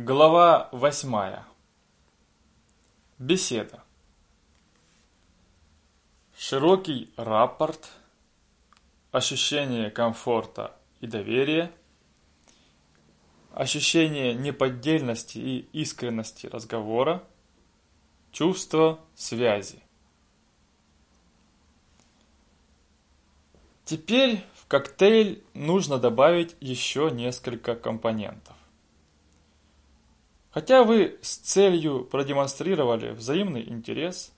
Глава восьмая. Беседа. Широкий рапорт, ощущение комфорта и доверия, ощущение неподдельности и искренности разговора, чувство связи. Теперь в коктейль нужно добавить еще несколько компонентов. Хотя вы с целью продемонстрировали взаимный интерес,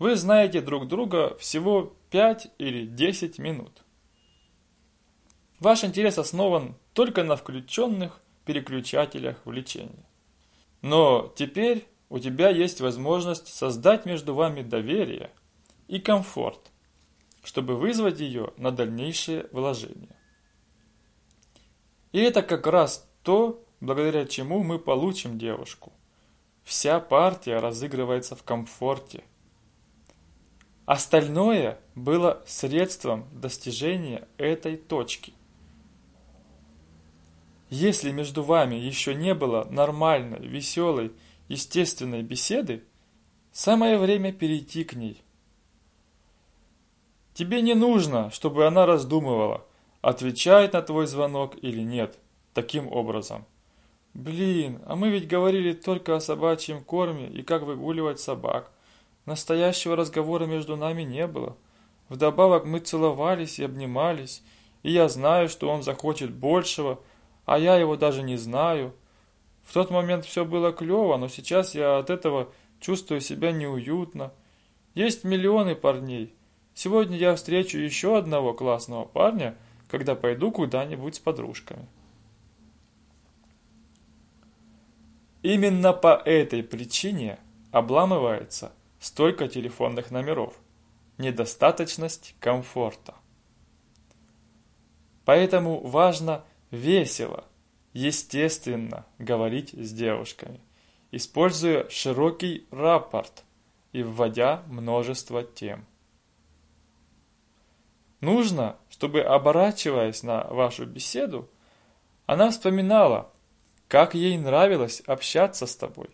вы знаете друг друга всего 5 или 10 минут. Ваш интерес основан только на включенных переключателях влечения. Но теперь у тебя есть возможность создать между вами доверие и комфорт, чтобы вызвать ее на дальнейшее вложение. И это как раз то, благодаря чему мы получим девушку. Вся партия разыгрывается в комфорте. Остальное было средством достижения этой точки. Если между вами еще не было нормальной, веселой, естественной беседы, самое время перейти к ней. Тебе не нужно, чтобы она раздумывала, отвечает на твой звонок или нет, таким образом. Блин, а мы ведь говорили только о собачьем корме и как выгуливать собак. Настоящего разговора между нами не было. Вдобавок мы целовались и обнимались, и я знаю, что он захочет большего, а я его даже не знаю. В тот момент все было клево, но сейчас я от этого чувствую себя неуютно. Есть миллионы парней. Сегодня я встречу еще одного классного парня, когда пойду куда-нибудь с подружками. Именно по этой причине обламывается столько телефонных номеров. Недостаточность комфорта. Поэтому важно весело, естественно говорить с девушками, используя широкий рапорт и вводя множество тем. Нужно, чтобы оборачиваясь на вашу беседу, она вспоминала, как ей нравилось общаться с тобой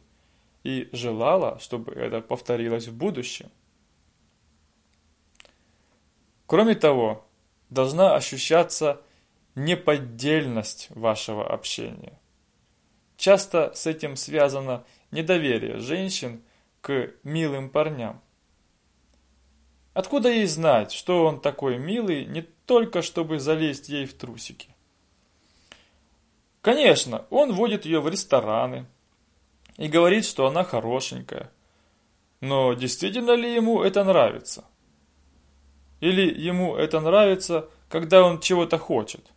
и желала, чтобы это повторилось в будущем. Кроме того, должна ощущаться неподдельность вашего общения. Часто с этим связано недоверие женщин к милым парням. Откуда ей знать, что он такой милый, не только чтобы залезть ей в трусики? Конечно, он водит ее в рестораны и говорит, что она хорошенькая. Но действительно ли ему это нравится? Или ему это нравится, когда он чего-то хочет?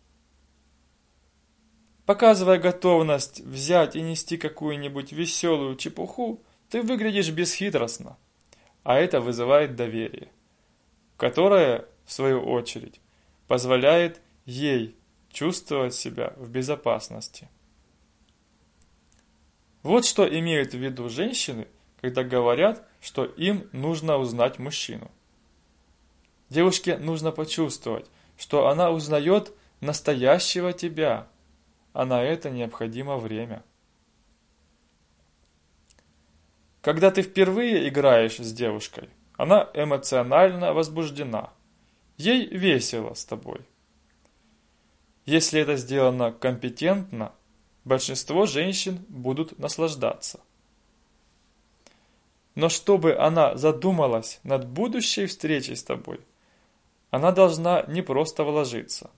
Показывая готовность взять и нести какую-нибудь веселую чепуху, ты выглядишь бесхитростно, а это вызывает доверие, которое, в свою очередь, позволяет ей чувствовать себя в безопасности. Вот что имеют в виду женщины, когда говорят, что им нужно узнать мужчину. Девушке нужно почувствовать, что она узнает настоящего тебя, а на это необходимо время. Когда ты впервые играешь с девушкой, она эмоционально возбуждена. Ей весело с тобой. Если это сделано компетентно, большинство женщин будут наслаждаться. Но чтобы она задумалась над будущей встречей с тобой, она должна не просто вложиться.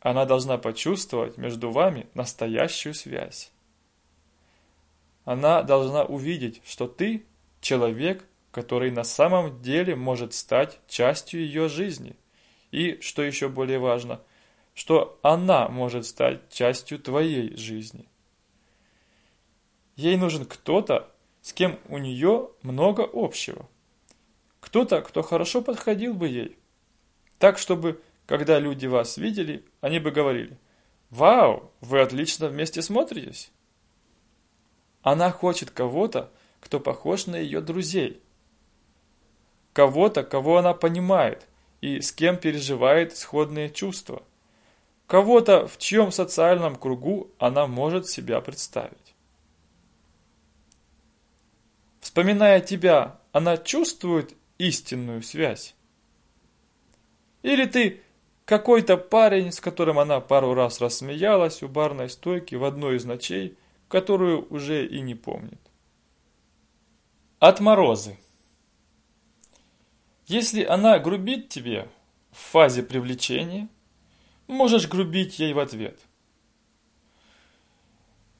Она должна почувствовать между вами настоящую связь. Она должна увидеть, что ты – человек, который на самом деле может стать частью ее жизни. И, что еще более важно – что она может стать частью твоей жизни. Ей нужен кто-то, с кем у нее много общего. Кто-то, кто хорошо подходил бы ей. Так, чтобы, когда люди вас видели, они бы говорили, «Вау, вы отлично вместе смотритесь». Она хочет кого-то, кто похож на ее друзей. Кого-то, кого она понимает и с кем переживает сходные чувства – кого-то, в чьем социальном кругу она может себя представить. Вспоминая тебя, она чувствует истинную связь? Или ты какой-то парень, с которым она пару раз рассмеялась у барной стойки в одной из ночей, которую уже и не помнит? Отморозы. Если она грубит тебе в фазе привлечения, можешь грубить ей в ответ.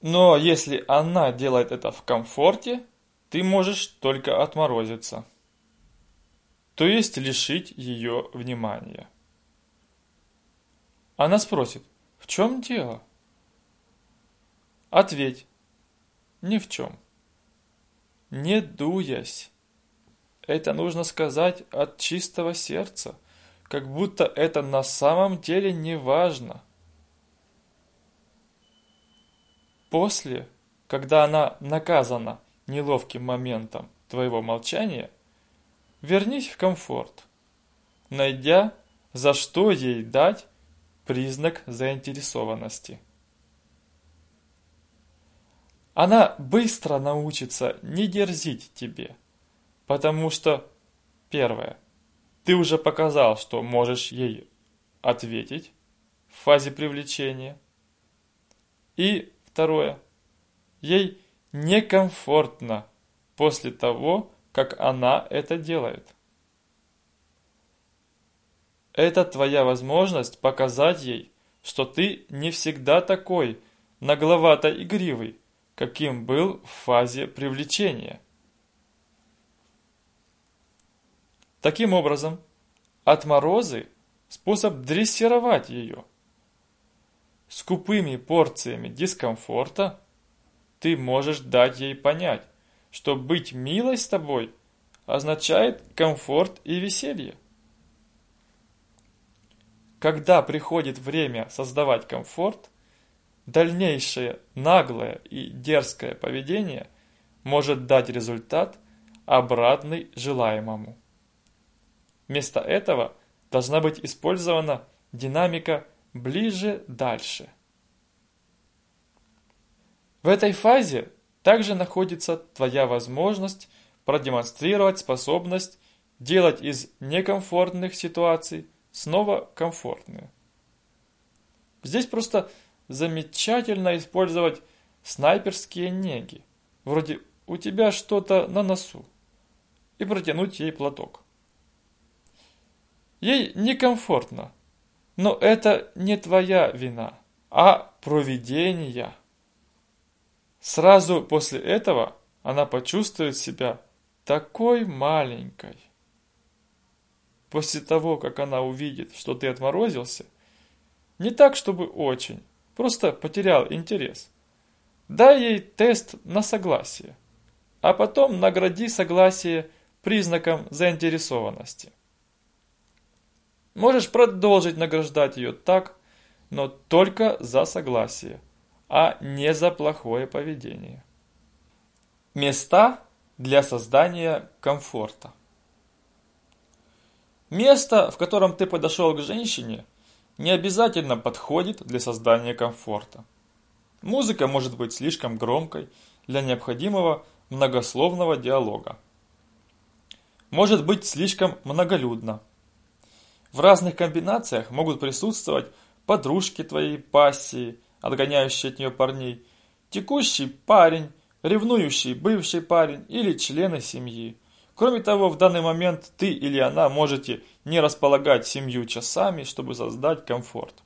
Но если она делает это в комфорте, ты можешь только отморозиться. То есть лишить ее внимания. Она спросит, в чем дело? Ответь, ни в чем не дуясь. Это нужно сказать от чистого сердца, как будто это на самом деле не важно. После, когда она наказана неловким моментом твоего молчания, вернись в комфорт, найдя, за что ей дать признак заинтересованности. Она быстро научится не дерзить тебе, потому что, первое, ты уже показал, что можешь ей ответить в фазе привлечения. И второе, ей некомфортно после того, как она это делает. Это твоя возможность показать ей, что ты не всегда такой нагловато-игривый, каким был в фазе привлечения. Таким образом, отморозы – способ дрессировать ее. Скупыми порциями дискомфорта ты можешь дать ей понять, что быть милой с тобой означает комфорт и веселье. Когда приходит время создавать комфорт, Дальнейшее наглое и дерзкое поведение может дать результат, обратный желаемому. Вместо этого должна быть использована динамика ближе-дальше. В этой фазе также находится твоя возможность продемонстрировать способность делать из некомфортных ситуаций снова комфортные. Здесь просто замечательно использовать снайперские неги, вроде «у тебя что-то на носу», и протянуть ей платок. Ей некомфортно, но это не твоя вина, а провидение. Сразу после этого она почувствует себя такой маленькой. После того, как она увидит, что ты отморозился, не так, чтобы очень, Просто потерял интерес. Дай ей тест на согласие, а потом награди согласие признаком заинтересованности. Можешь продолжить награждать ее так, но только за согласие, а не за плохое поведение. Места для создания комфорта. Место, в котором ты подошел к женщине, не обязательно подходит для создания комфорта. Музыка может быть слишком громкой для необходимого многословного диалога. Может быть слишком многолюдно. В разных комбинациях могут присутствовать подружки твоей пассии, отгоняющие от нее парней, текущий парень, ревнующий бывший парень или члены семьи. Кроме того, в данный момент ты или она можете не располагать семью часами, чтобы создать комфорт.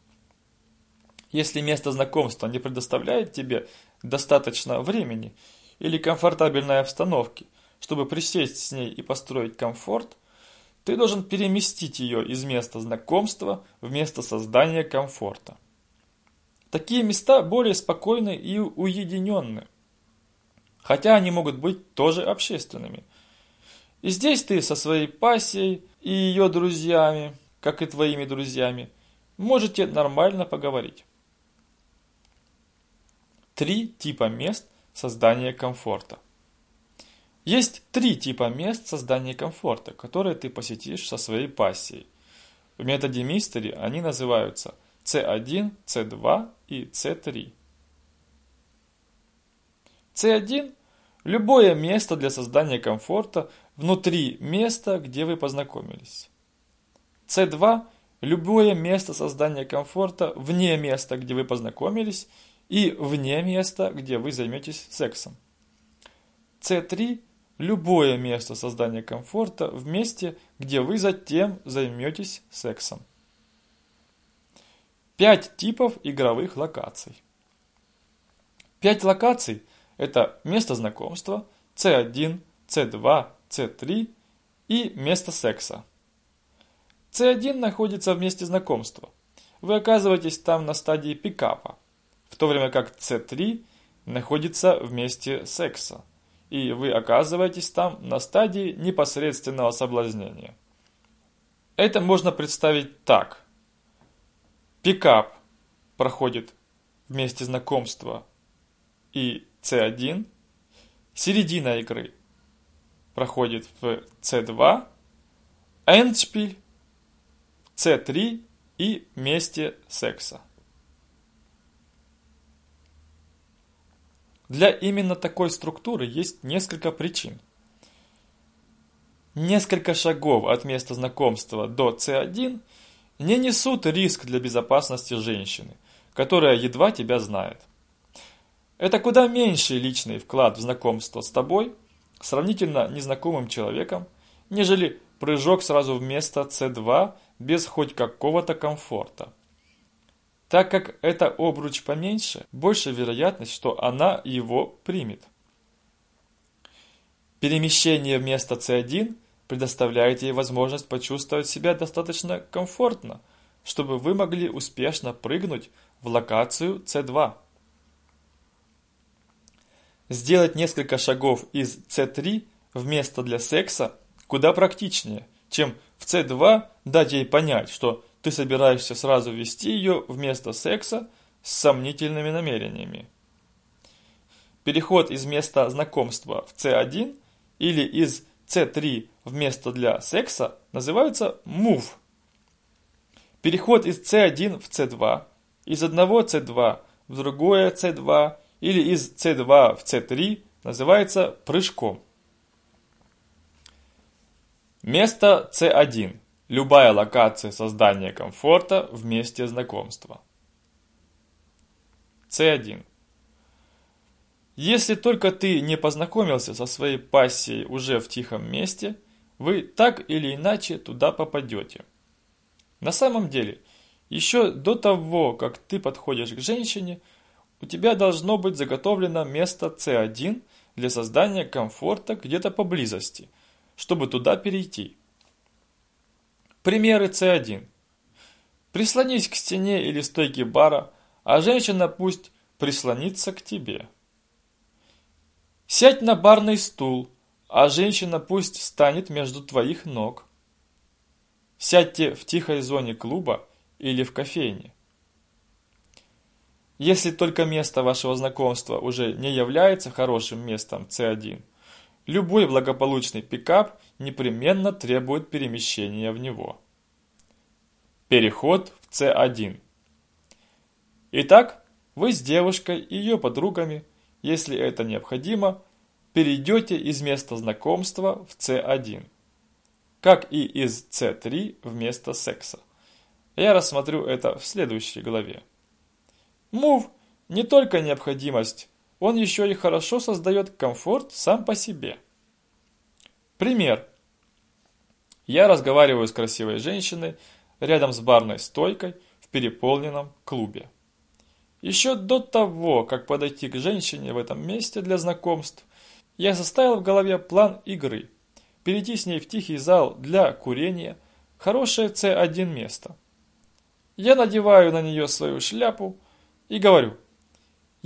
Если место знакомства не предоставляет тебе достаточно времени или комфортабельной обстановки, чтобы присесть с ней и построить комфорт, ты должен переместить ее из места знакомства в место создания комфорта. Такие места более спокойны и уединенны, хотя они могут быть тоже общественными – и здесь ты со своей пассией и ее друзьями, как и твоими друзьями, можете нормально поговорить. Три типа мест создания комфорта. Есть три типа мест создания комфорта, которые ты посетишь со своей пассией. В методе Мистери они называются C1, C2 и C3. C1 – любое место для создания комфорта внутри места, где вы познакомились. C2 – любое место создания комфорта вне места, где вы познакомились, и вне места, где вы займетесь сексом. C3 – любое место создания комфорта в месте, где вы затем займетесь сексом. Пять типов игровых локаций. Пять локаций – это место знакомства, C1, C2, C3 и место секса. C1 находится в месте знакомства. Вы оказываетесь там на стадии пикапа, в то время как C3 находится в месте секса, и вы оказываетесь там на стадии непосредственного соблазнения. Это можно представить так. Пикап проходит в месте знакомства и C1, середина игры проходит в C2, эндшпиль, C3 и месте секса. Для именно такой структуры есть несколько причин. Несколько шагов от места знакомства до C1 не несут риск для безопасности женщины, которая едва тебя знает. Это куда меньший личный вклад в знакомство с тобой – сравнительно незнакомым человеком, нежели прыжок сразу в место C2 без хоть какого-то комфорта. Так как это обруч поменьше, больше вероятность, что она его примет. Перемещение в место C1 предоставляет ей возможность почувствовать себя достаточно комфортно, чтобы вы могли успешно прыгнуть в локацию C2. Сделать несколько шагов из C3 в место для секса куда практичнее, чем в C2 дать ей понять, что ты собираешься сразу вести ее в место секса с сомнительными намерениями. Переход из места знакомства в C1 или из C3 в место для секса называется move. Переход из C1 в C2, из одного C2 в другое C2 или из C2 в C3 называется прыжком. Место C1. Любая локация создания комфорта в месте знакомства. C1. Если только ты не познакомился со своей пассией уже в тихом месте, вы так или иначе туда попадете. На самом деле, еще до того, как ты подходишь к женщине – у тебя должно быть заготовлено место C1 для создания комфорта где-то поблизости, чтобы туда перейти. Примеры C1. Прислонись к стене или стойке бара, а женщина пусть прислонится к тебе. Сядь на барный стул, а женщина пусть станет между твоих ног. Сядьте в тихой зоне клуба или в кофейне. Если только место вашего знакомства уже не является хорошим местом C1, любой благополучный пикап непременно требует перемещения в него. Переход в C1. Итак, вы с девушкой и ее подругами, если это необходимо, перейдете из места знакомства в C1, как и из C3 вместо секса. Я рассмотрю это в следующей главе. Мув не только необходимость, он еще и хорошо создает комфорт сам по себе. Пример. Я разговариваю с красивой женщиной рядом с барной стойкой в переполненном клубе. Еще до того, как подойти к женщине в этом месте для знакомств, я составил в голове план игры. Перейти с ней в тихий зал для курения, хорошее C1 место. Я надеваю на нее свою шляпу, и говорю,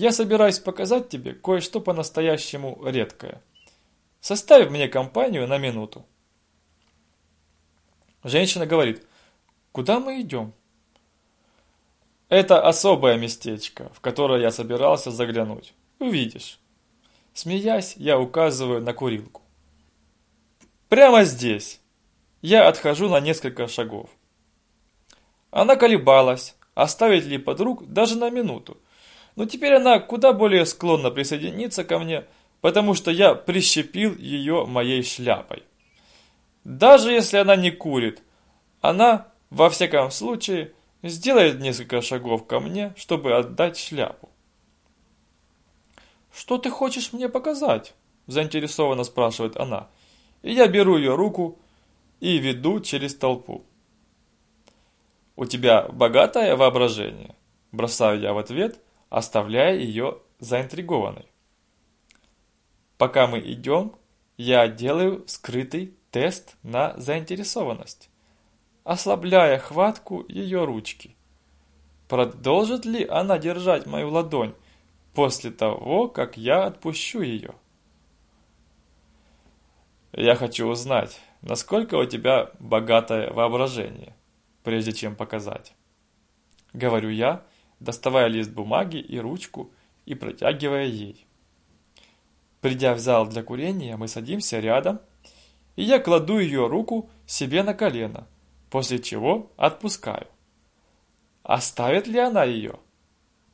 я собираюсь показать тебе кое-что по-настоящему редкое. Составь мне компанию на минуту. Женщина говорит, куда мы идем? Это особое местечко, в которое я собирался заглянуть. Увидишь. Смеясь, я указываю на курилку. Прямо здесь. Я отхожу на несколько шагов. Она колебалась, оставить ли подруг даже на минуту. Но теперь она куда более склонна присоединиться ко мне, потому что я прищепил ее моей шляпой. Даже если она не курит, она, во всяком случае, сделает несколько шагов ко мне, чтобы отдать шляпу. «Что ты хочешь мне показать?» – заинтересованно спрашивает она. И я беру ее руку и веду через толпу. «У тебя богатое воображение?» – бросаю я в ответ, оставляя ее заинтригованной. Пока мы идем, я делаю скрытый тест на заинтересованность, ослабляя хватку ее ручки. Продолжит ли она держать мою ладонь после того, как я отпущу ее? Я хочу узнать, насколько у тебя богатое воображение, прежде чем показать. Говорю я, доставая лист бумаги и ручку и протягивая ей. Придя в зал для курения, мы садимся рядом, и я кладу ее руку себе на колено, после чего отпускаю. Оставит ли она ее?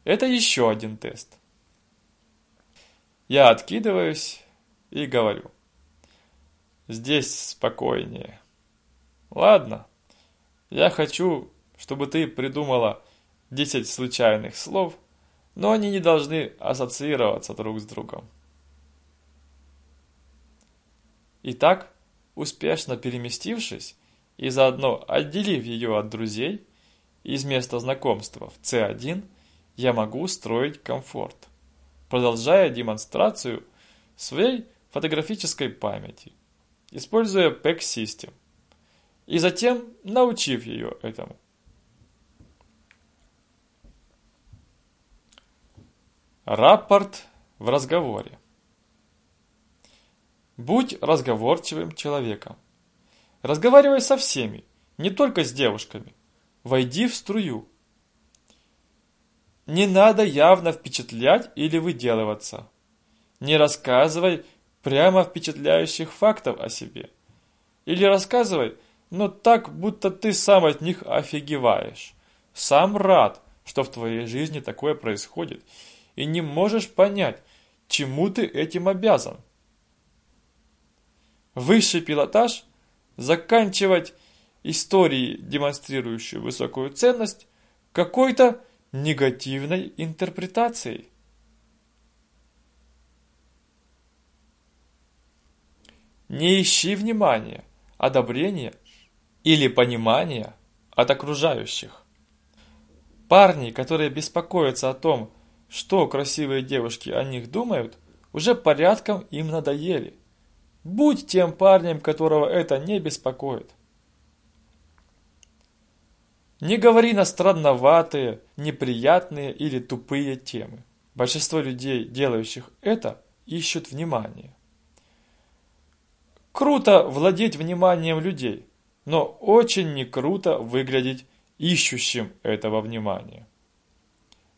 Это еще один тест. Я откидываюсь и говорю. Здесь спокойнее. Ладно, я хочу, чтобы ты придумала 10 случайных слов, но они не должны ассоциироваться друг с другом. Итак, успешно переместившись и заодно отделив ее от друзей, из места знакомства в C1 я могу строить комфорт, продолжая демонстрацию своей фотографической памяти, используя PEG System, и затем научив ее этому. Рапорт в разговоре. Будь разговорчивым человеком. Разговаривай со всеми, не только с девушками. Войди в струю. Не надо явно впечатлять или выделываться. Не рассказывай прямо впечатляющих фактов о себе. Или рассказывай, но так, будто ты сам от них офигеваешь. Сам рад, что в твоей жизни такое происходит, и не можешь понять, чему ты этим обязан. Высший пилотаж – заканчивать истории, демонстрирующие высокую ценность, какой-то негативной интерпретацией. Не ищи внимания, одобрения или понимания от окружающих. Парни, которые беспокоятся о том, что красивые девушки о них думают, уже порядком им надоели – Будь тем парнем, которого это не беспокоит. Не говори на странноватые, неприятные или тупые темы. Большинство людей, делающих это, ищут внимание. Круто владеть вниманием людей, но очень не круто выглядеть ищущим этого внимания.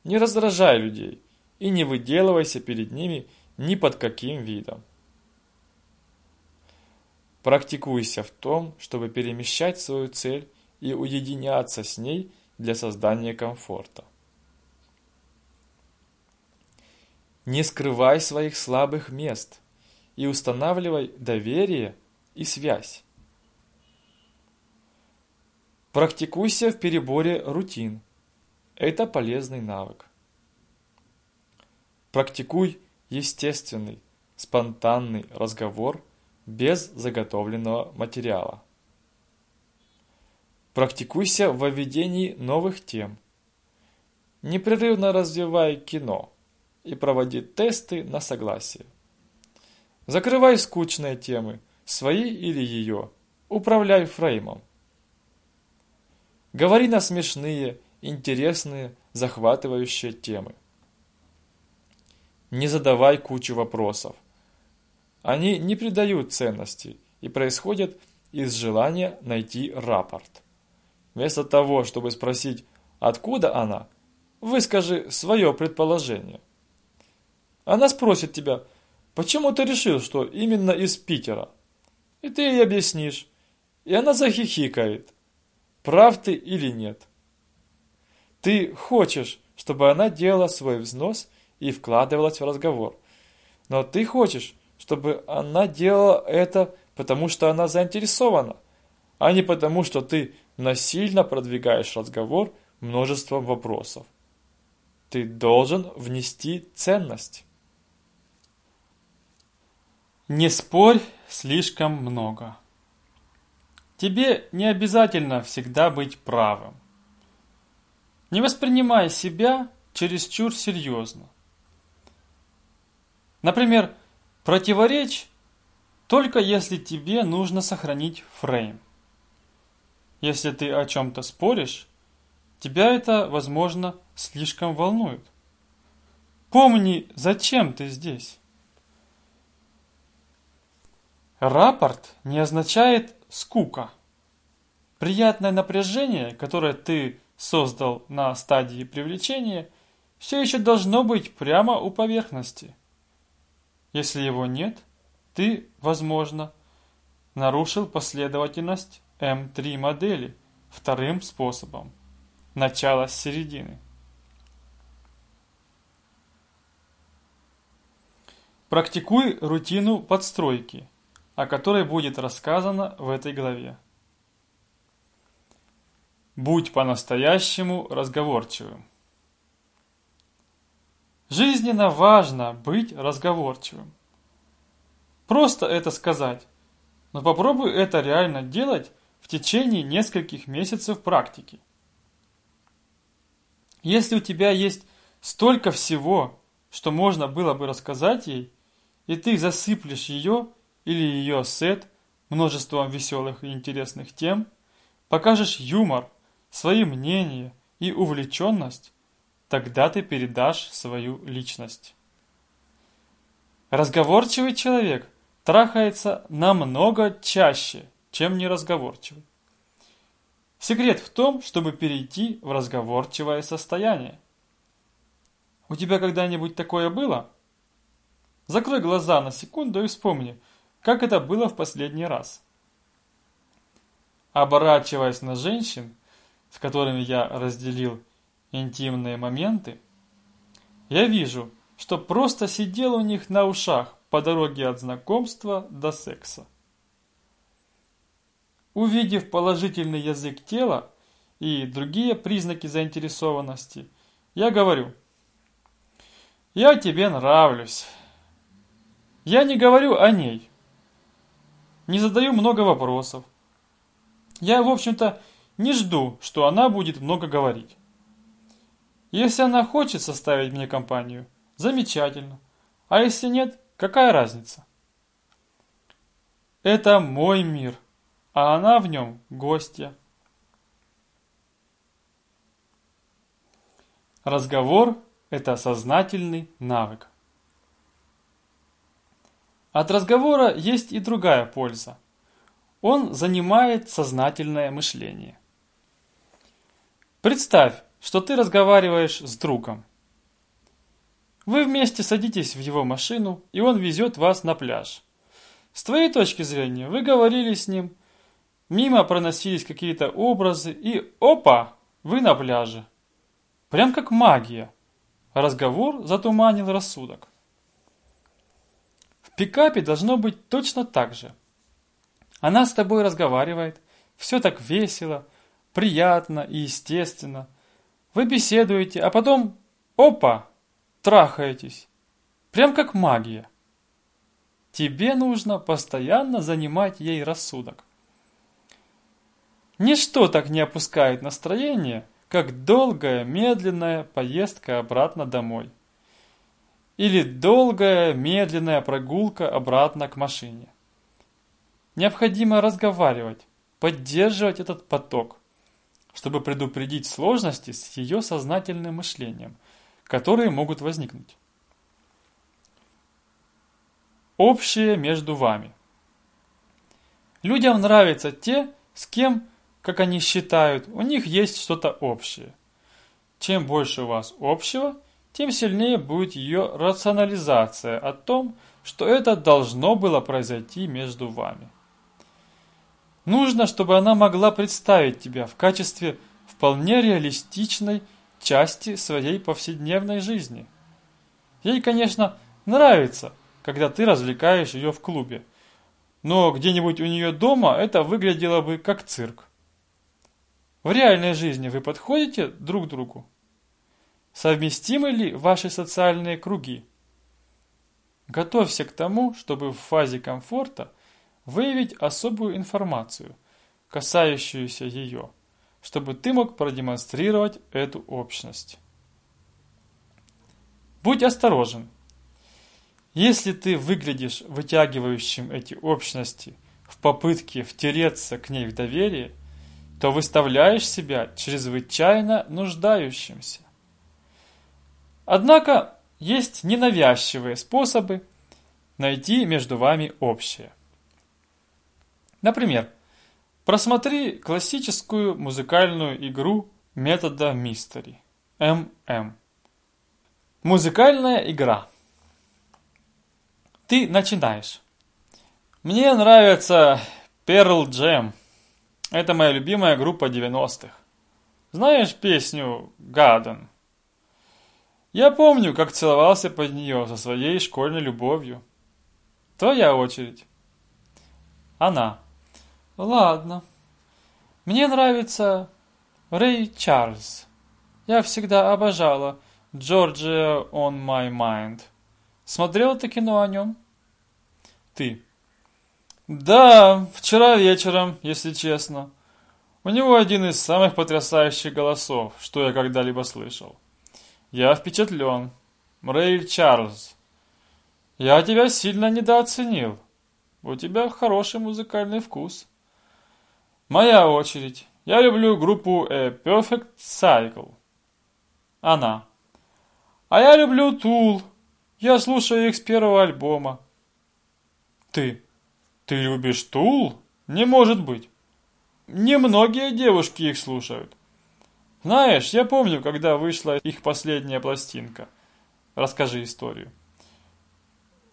Не раздражай людей и не выделывайся перед ними ни под каким видом. Практикуйся в том, чтобы перемещать свою цель и уединяться с ней для создания комфорта. Не скрывай своих слабых мест и устанавливай доверие и связь. Практикуйся в переборе рутин. Это полезный навык. Практикуй естественный, спонтанный разговор без заготовленного материала. Практикуйся в введении новых тем. Непрерывно развивай кино и проводи тесты на согласие. Закрывай скучные темы, свои или ее, управляй фреймом. Говори на смешные, интересные, захватывающие темы. Не задавай кучу вопросов – они не придают ценности и происходят из желания найти рапорт. Вместо того, чтобы спросить, откуда она, выскажи свое предположение. Она спросит тебя, почему ты решил, что именно из Питера? И ты ей объяснишь. И она захихикает. Прав ты или нет. Ты хочешь, чтобы она делала свой взнос и вкладывалась в разговор. Но ты хочешь, чтобы она делала это, потому что она заинтересована, а не потому, что ты насильно продвигаешь разговор множеством вопросов. Ты должен внести ценность. Не спорь слишком много. Тебе не обязательно всегда быть правым. Не воспринимай себя чересчур серьезно. Например, противоречь только если тебе нужно сохранить фрейм. Если ты о чем-то споришь, тебя это, возможно, слишком волнует. Помни, зачем ты здесь. Рапорт не означает скука. Приятное напряжение, которое ты создал на стадии привлечения, все еще должно быть прямо у поверхности. Если его нет, ты, возможно, нарушил последовательность М3 модели вторым способом – начало с середины. Практикуй рутину подстройки, о которой будет рассказано в этой главе. Будь по-настоящему разговорчивым. Жизненно важно быть разговорчивым. Просто это сказать, но попробуй это реально делать в течение нескольких месяцев практики. Если у тебя есть столько всего, что можно было бы рассказать ей, и ты засыплешь ее или ее сет множеством веселых и интересных тем, покажешь юмор – свои мнения и увлеченность, тогда ты передашь свою личность. Разговорчивый человек трахается намного чаще, чем неразговорчивый. Секрет в том, чтобы перейти в разговорчивое состояние. У тебя когда-нибудь такое было? Закрой глаза на секунду и вспомни, как это было в последний раз. Оборачиваясь на женщин, с которыми я разделил интимные моменты, я вижу, что просто сидел у них на ушах по дороге от знакомства до секса. Увидев положительный язык тела и другие признаки заинтересованности, я говорю, «Я тебе нравлюсь». Я не говорю о ней, не задаю много вопросов. Я, в общем-то, не жду, что она будет много говорить. Если она хочет составить мне компанию, замечательно. А если нет, какая разница? Это мой мир, а она в нем гостья. Разговор – это сознательный навык. От разговора есть и другая польза. Он занимает сознательное мышление. Представь, что ты разговариваешь с другом. Вы вместе садитесь в его машину, и он везет вас на пляж. С твоей точки зрения, вы говорили с ним, мимо проносились какие-то образы, и опа, вы на пляже. Прям как магия. Разговор затуманил рассудок. В пикапе должно быть точно так же. Она с тобой разговаривает, все так весело, приятно и естественно. Вы беседуете, а потом опа, трахаетесь. Прям как магия. Тебе нужно постоянно занимать ей рассудок. Ничто так не опускает настроение, как долгая, медленная поездка обратно домой. Или долгая, медленная прогулка обратно к машине. Необходимо разговаривать, поддерживать этот поток чтобы предупредить сложности с ее сознательным мышлением, которые могут возникнуть. Общее между вами. Людям нравятся те, с кем, как они считают, у них есть что-то общее. Чем больше у вас общего, тем сильнее будет ее рационализация о том, что это должно было произойти между вами. Нужно, чтобы она могла представить тебя в качестве вполне реалистичной части своей повседневной жизни. Ей, конечно, нравится, когда ты развлекаешь ее в клубе, но где-нибудь у нее дома это выглядело бы как цирк. В реальной жизни вы подходите друг другу? Совместимы ли ваши социальные круги? Готовься к тому, чтобы в фазе комфорта выявить особую информацию, касающуюся ее, чтобы ты мог продемонстрировать эту общность. Будь осторожен. Если ты выглядишь вытягивающим эти общности в попытке втереться к ней в доверие, то выставляешь себя чрезвычайно нуждающимся. Однако есть ненавязчивые способы найти между вами общее. Например, просмотри классическую музыкальную игру метода Мистери ММ. Музыкальная игра. Ты начинаешь. Мне нравится Pearl Jam. Это моя любимая группа 90-х. Знаешь песню «Гаден»? Я помню, как целовался под нее со своей школьной любовью. Твоя очередь. Она. Ладно. Мне нравится Рэй Чарльз. Я всегда обожала Georgia on my mind. Смотрела ты кино о нем? Ты. Да, вчера вечером, если честно. У него один из самых потрясающих голосов, что я когда-либо слышал. Я впечатлен. Рэй Чарльз. Я тебя сильно недооценил. У тебя хороший музыкальный вкус. Моя очередь. Я люблю группу A Perfect Cycle. Она. А я люблю Tool. Я слушаю их с первого альбома. Ты. Ты любишь Tool? Не может быть. Немногие девушки их слушают. Знаешь, я помню, когда вышла их последняя пластинка. Расскажи историю.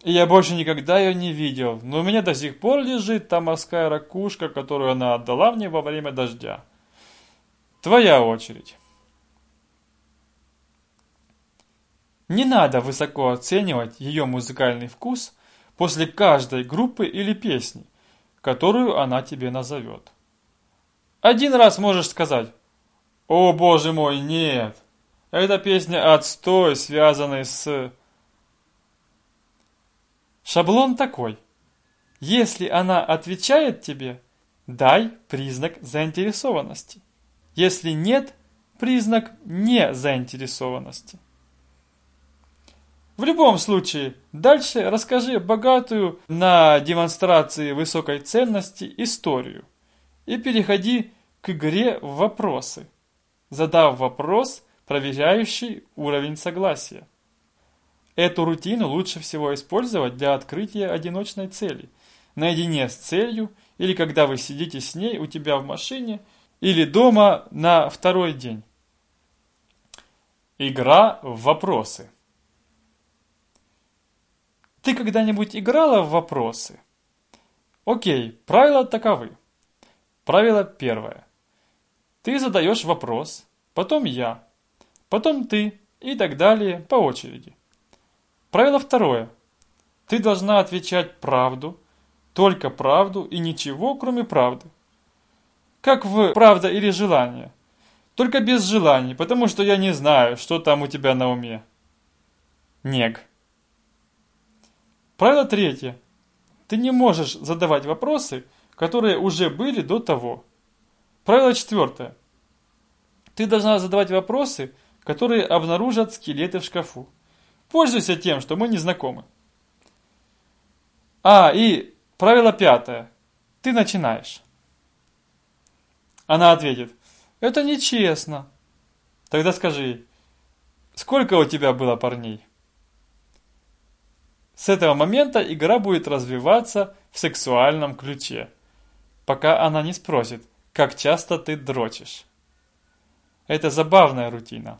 И я больше никогда ее не видел, но у меня до сих пор лежит та морская ракушка, которую она отдала мне во время дождя. Твоя очередь. Не надо высоко оценивать ее музыкальный вкус после каждой группы или песни, которую она тебе назовет. Один раз можешь сказать о боже мой, нет. Эта песня отстой, связанный с... Шаблон такой. Если она отвечает тебе, дай признак заинтересованности. Если нет, признак незаинтересованности. В любом случае, дальше расскажи богатую на демонстрации высокой ценности историю и переходи к игре в вопросы задав вопрос, проверяющий уровень согласия. Эту рутину лучше всего использовать для открытия одиночной цели, наедине с целью или когда вы сидите с ней у тебя в машине или дома на второй день. Игра в вопросы. Ты когда-нибудь играла в вопросы? Окей, правила таковы. Правило первое. Ты задаешь вопрос, потом я, потом ты и так далее по очереди. Правило второе. Ты должна отвечать правду, только правду и ничего, кроме правды. Как в «Правда или желание». Только без желаний, потому что я не знаю, что там у тебя на уме. Нег. Правило третье. Ты не можешь задавать вопросы, которые уже были до того. Правило четвертое. Ты должна задавать вопросы, которые обнаружат скелеты в шкафу. Пользуйся тем, что мы не знакомы. А, и правило пятое. Ты начинаешь. Она ответит, это нечестно. Тогда скажи, сколько у тебя было парней? С этого момента игра будет развиваться в сексуальном ключе, пока она не спросит – как часто ты дрочишь. Это забавная рутина.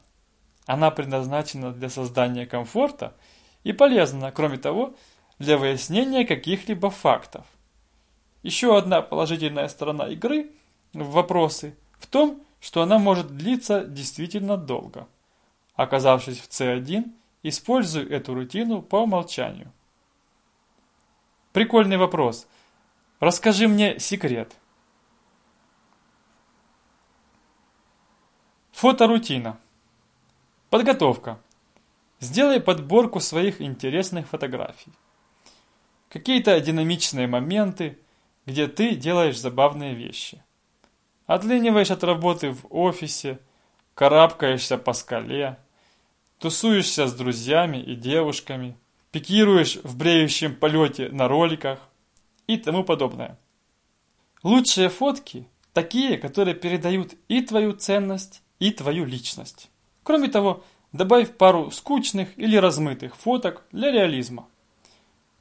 Она предназначена для создания комфорта и полезна, кроме того, для выяснения каких-либо фактов. Еще одна положительная сторона игры в вопросы в том, что она может длиться действительно долго. Оказавшись в C1, используй эту рутину по умолчанию. Прикольный вопрос. Расскажи мне секрет. Фоторутина. Подготовка. Сделай подборку своих интересных фотографий. Какие-то динамичные моменты, где ты делаешь забавные вещи. Отлыниваешь от работы в офисе, карабкаешься по скале, тусуешься с друзьями и девушками, пикируешь в бреющем полете на роликах и тому подобное. Лучшие фотки – такие, которые передают и твою ценность, и твою личность. Кроме того, добавь пару скучных или размытых фоток для реализма.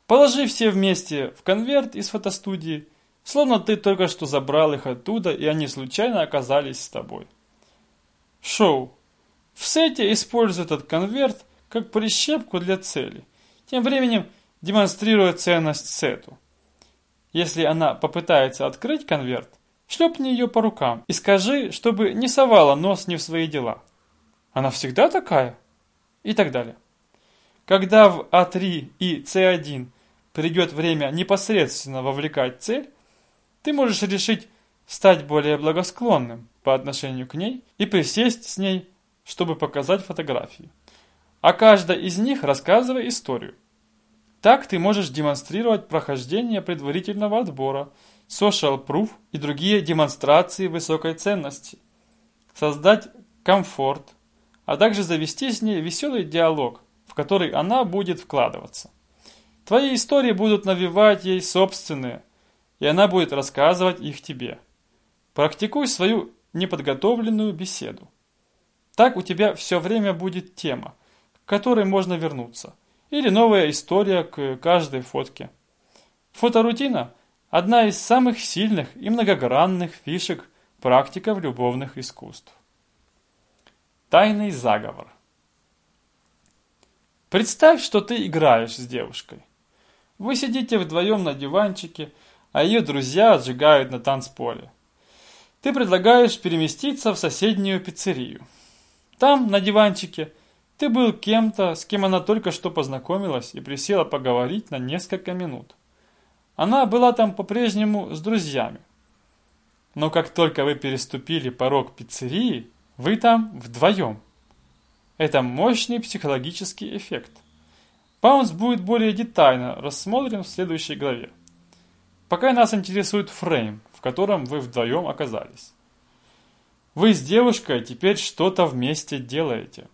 Положи все вместе в конверт из фотостудии, словно ты только что забрал их оттуда и они случайно оказались с тобой. Шоу. В сете используй этот конверт как прищепку для цели, тем временем демонстрируя ценность сету. Если она попытается открыть конверт, шлепни ее по рукам и скажи, чтобы не совала нос не в свои дела. Она всегда такая? И так далее. Когда в А3 и С1 придет время непосредственно вовлекать цель, ты можешь решить стать более благосклонным по отношению к ней и присесть с ней, чтобы показать фотографии. О каждой из них рассказывай историю. Так ты можешь демонстрировать прохождение предварительного отбора, social proof и другие демонстрации высокой ценности, создать комфорт, а также завести с ней веселый диалог, в который она будет вкладываться. Твои истории будут навевать ей собственные, и она будет рассказывать их тебе. Практикуй свою неподготовленную беседу. Так у тебя все время будет тема, к которой можно вернуться, или новая история к каждой фотке. Фоторутина – одна из самых сильных и многогранных фишек практиков любовных искусств. Тайный заговор. Представь, что ты играешь с девушкой. Вы сидите вдвоем на диванчике, а ее друзья отжигают на танцполе. Ты предлагаешь переместиться в соседнюю пиццерию. Там, на диванчике, ты был кем-то, с кем она только что познакомилась и присела поговорить на несколько минут. Она была там по-прежнему с друзьями. Но как только вы переступили порог пиццерии, вы там вдвоем. Это мощный психологический эффект. Паунс будет более детально рассмотрен в следующей главе. Пока нас интересует фрейм, котором вы вдвоем оказались. Вы с девушкой теперь что-то вместе делаете.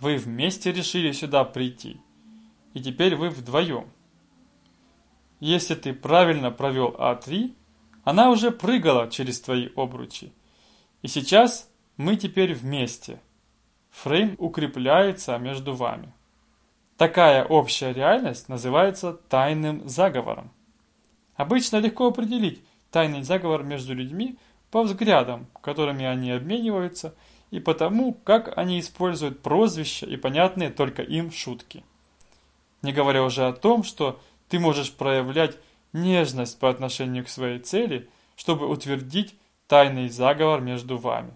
Вы вместе решили сюда прийти. И теперь вы вдвоем. Если ты правильно провел А3, она уже прыгала через твои обручи. И сейчас мы теперь вместе. Фрейм укрепляется между вами. Такая общая реальность называется тайным заговором. Обычно легко определить, тайный заговор между людьми по взглядам, которыми они обмениваются, и потому, как они используют прозвища и понятные только им шутки. Не говоря уже о том, что ты можешь проявлять нежность по отношению к своей цели, чтобы утвердить тайный заговор между вами.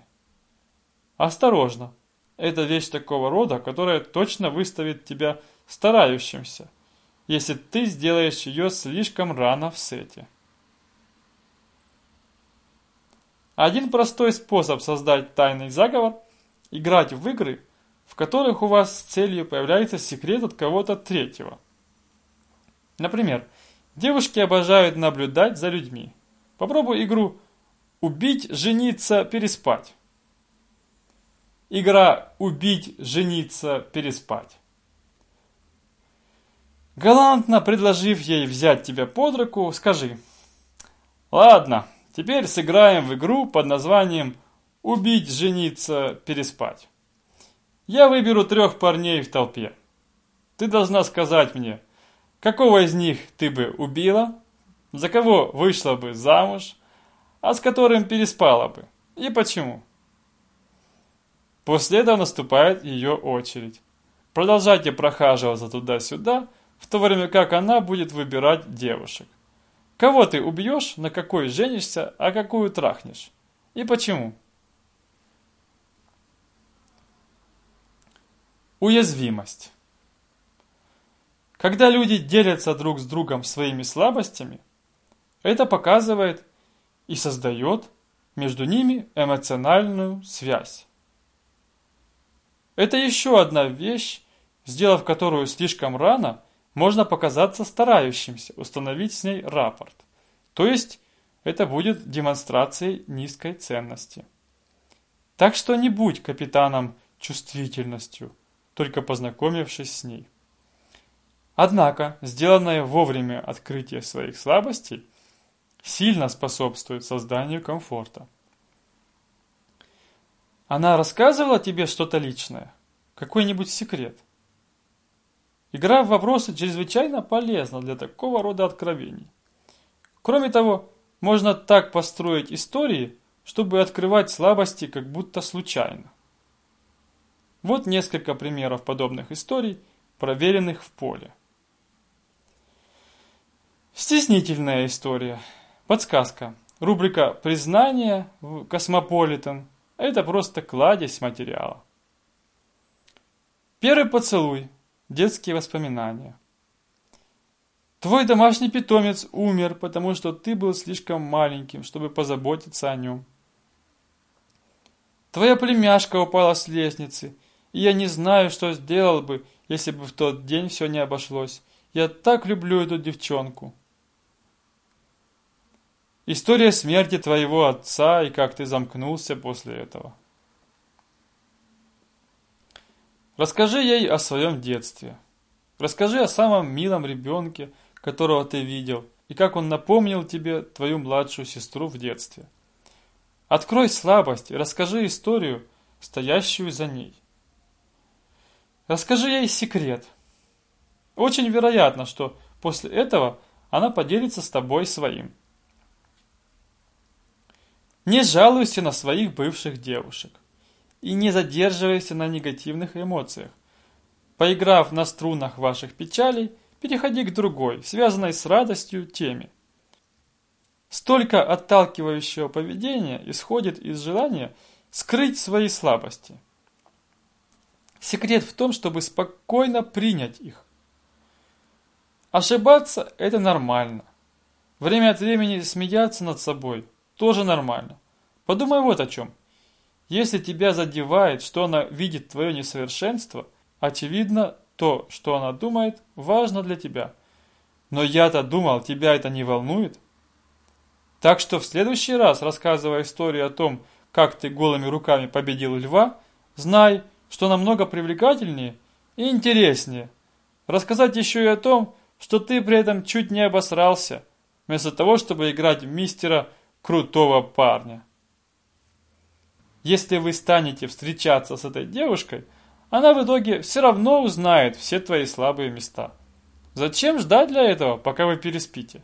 Осторожно! Это вещь такого рода, которая точно выставит тебя старающимся, если ты сделаешь ее слишком рано в сете. Один простой способ создать тайный заговор – играть в игры, в которых у вас с целью появляется секрет от кого-то третьего. Например, девушки обожают наблюдать за людьми. Попробуй игру «Убить, жениться, переспать». Игра «Убить, жениться, переспать». Галантно предложив ей взять тебя под руку, скажи «Ладно, Теперь сыграем в игру под названием «Убить, жениться, переспать». Я выберу трех парней в толпе. Ты должна сказать мне, какого из них ты бы убила, за кого вышла бы замуж, а с которым переспала бы, и почему. После этого наступает ее очередь. Продолжайте прохаживаться туда-сюда, в то время как она будет выбирать девушек. Кого ты убьешь, на какой женишься, а какую трахнешь? И почему? Уязвимость. Когда люди делятся друг с другом своими слабостями, это показывает и создает между ними эмоциональную связь. Это еще одна вещь, сделав которую слишком рано, можно показаться старающимся установить с ней рапорт. То есть это будет демонстрацией низкой ценности. Так что не будь капитаном чувствительностью, только познакомившись с ней. Однако, сделанное вовремя открытие своих слабостей сильно способствует созданию комфорта. Она рассказывала тебе что-то личное? Какой-нибудь секрет? Игра в вопросы чрезвычайно полезна для такого рода откровений. Кроме того, можно так построить истории, чтобы открывать слабости как будто случайно. Вот несколько примеров подобных историй, проверенных в поле. Стеснительная история. Подсказка. Рубрика «Признание» в Космополитен – это просто кладезь материала. Первый поцелуй. Детские воспоминания. Твой домашний питомец умер, потому что ты был слишком маленьким, чтобы позаботиться о нем. Твоя племяшка упала с лестницы, и я не знаю, что сделал бы, если бы в тот день все не обошлось. Я так люблю эту девчонку. История смерти твоего отца и как ты замкнулся после этого. Расскажи ей о своем детстве. Расскажи о самом милом ребенке, которого ты видел, и как он напомнил тебе твою младшую сестру в детстве. Открой слабость и расскажи историю, стоящую за ней. Расскажи ей секрет. Очень вероятно, что после этого она поделится с тобой своим. Не жалуйся на своих бывших девушек. И не задерживайся на негативных эмоциях. Поиграв на струнах ваших печалей, переходи к другой, связанной с радостью теме. Столько отталкивающего поведения исходит из желания скрыть свои слабости. Секрет в том, чтобы спокойно принять их. Ошибаться – это нормально. Время от времени смеяться над собой – тоже нормально. Подумай вот о чем. Если тебя задевает, что она видит твое несовершенство, очевидно, то, что она думает, важно для тебя. Но я-то думал, тебя это не волнует. Так что в следующий раз, рассказывая историю о том, как ты голыми руками победил льва, знай, что намного привлекательнее и интереснее. Рассказать еще и о том, что ты при этом чуть не обосрался, вместо того, чтобы играть мистера крутого парня. Если вы станете встречаться с этой девушкой, она в итоге все равно узнает все твои слабые места. Зачем ждать для этого, пока вы переспите?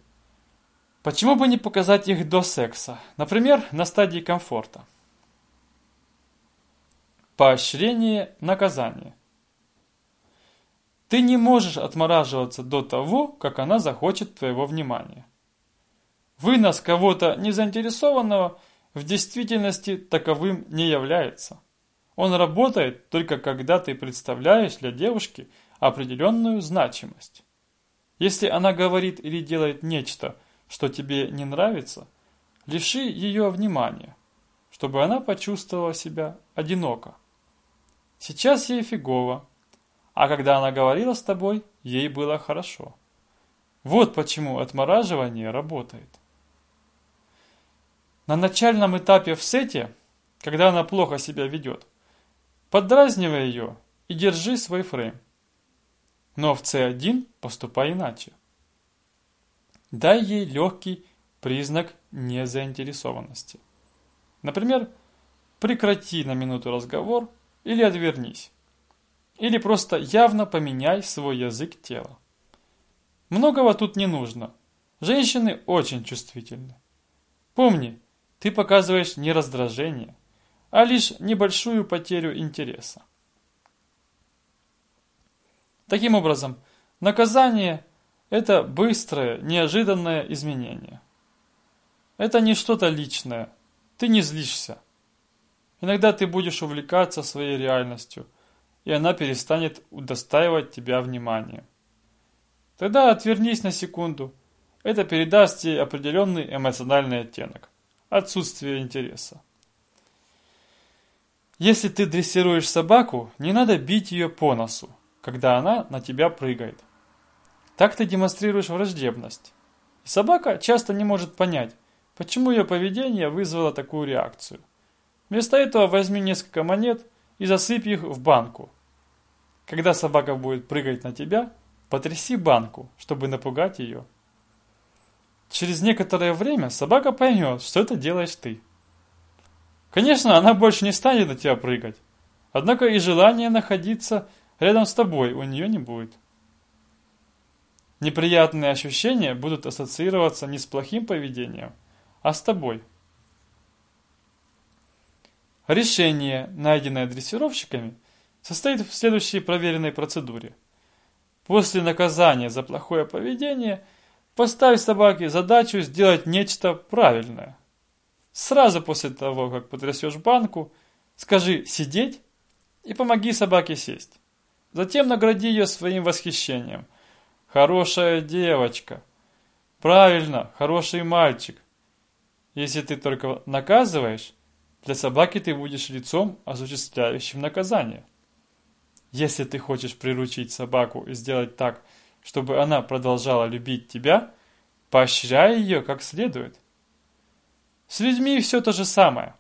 Почему бы не показать их до секса? Например, на стадии комфорта. Поощрение наказания. Ты не можешь отмораживаться до того, как она захочет твоего внимания. Вынос кого-то незаинтересованного в действительности таковым не является. Он работает только когда ты представляешь для девушки определенную значимость. Если она говорит или делает нечто, что тебе не нравится, лиши ее внимания, чтобы она почувствовала себя одиноко. Сейчас ей фигово, а когда она говорила с тобой, ей было хорошо. Вот почему отмораживание работает. На начальном этапе в сете, когда она плохо себя ведет, поддразнивай ее и держи свой фрейм. Но в C1 поступай иначе. Дай ей легкий признак незаинтересованности. Например, прекрати на минуту разговор или отвернись. Или просто явно поменяй свой язык тела. Многого тут не нужно. Женщины очень чувствительны. Помни, ты показываешь не раздражение, а лишь небольшую потерю интереса. Таким образом, наказание – это быстрое, неожиданное изменение. Это не что-то личное, ты не злишься. Иногда ты будешь увлекаться своей реальностью, и она перестанет удостаивать тебя вниманием. Тогда отвернись на секунду. Это передаст ей определенный эмоциональный оттенок. Отсутствие интереса. Если ты дрессируешь собаку, не надо бить ее по носу, когда она на тебя прыгает. Так ты демонстрируешь враждебность. И собака часто не может понять, почему ее поведение вызвало такую реакцию. Вместо этого возьми несколько монет и засыпь их в банку. Когда собака будет прыгать на тебя, потряси банку, чтобы напугать ее. Через некоторое время собака поймет, что это делаешь ты. Конечно, она больше не станет на тебя прыгать. Однако и желание находиться рядом с тобой у нее не будет. Неприятные ощущения будут ассоциироваться не с плохим поведением, а с тобой. Решение, найденное дрессировщиками, состоит в следующей проверенной процедуре. После наказания за плохое поведение поставь собаке задачу сделать нечто правильное. Сразу после того, как потрясешь банку, скажи «сидеть» и помоги собаке сесть. Затем награди ее своим восхищением. Хорошая девочка. Правильно, хороший мальчик. Если ты только наказываешь, для собаки ты будешь лицом, осуществляющим наказание. Если ты хочешь приручить собаку и сделать так, чтобы она продолжала любить тебя, поощряй ее как следует. С людьми все то же самое.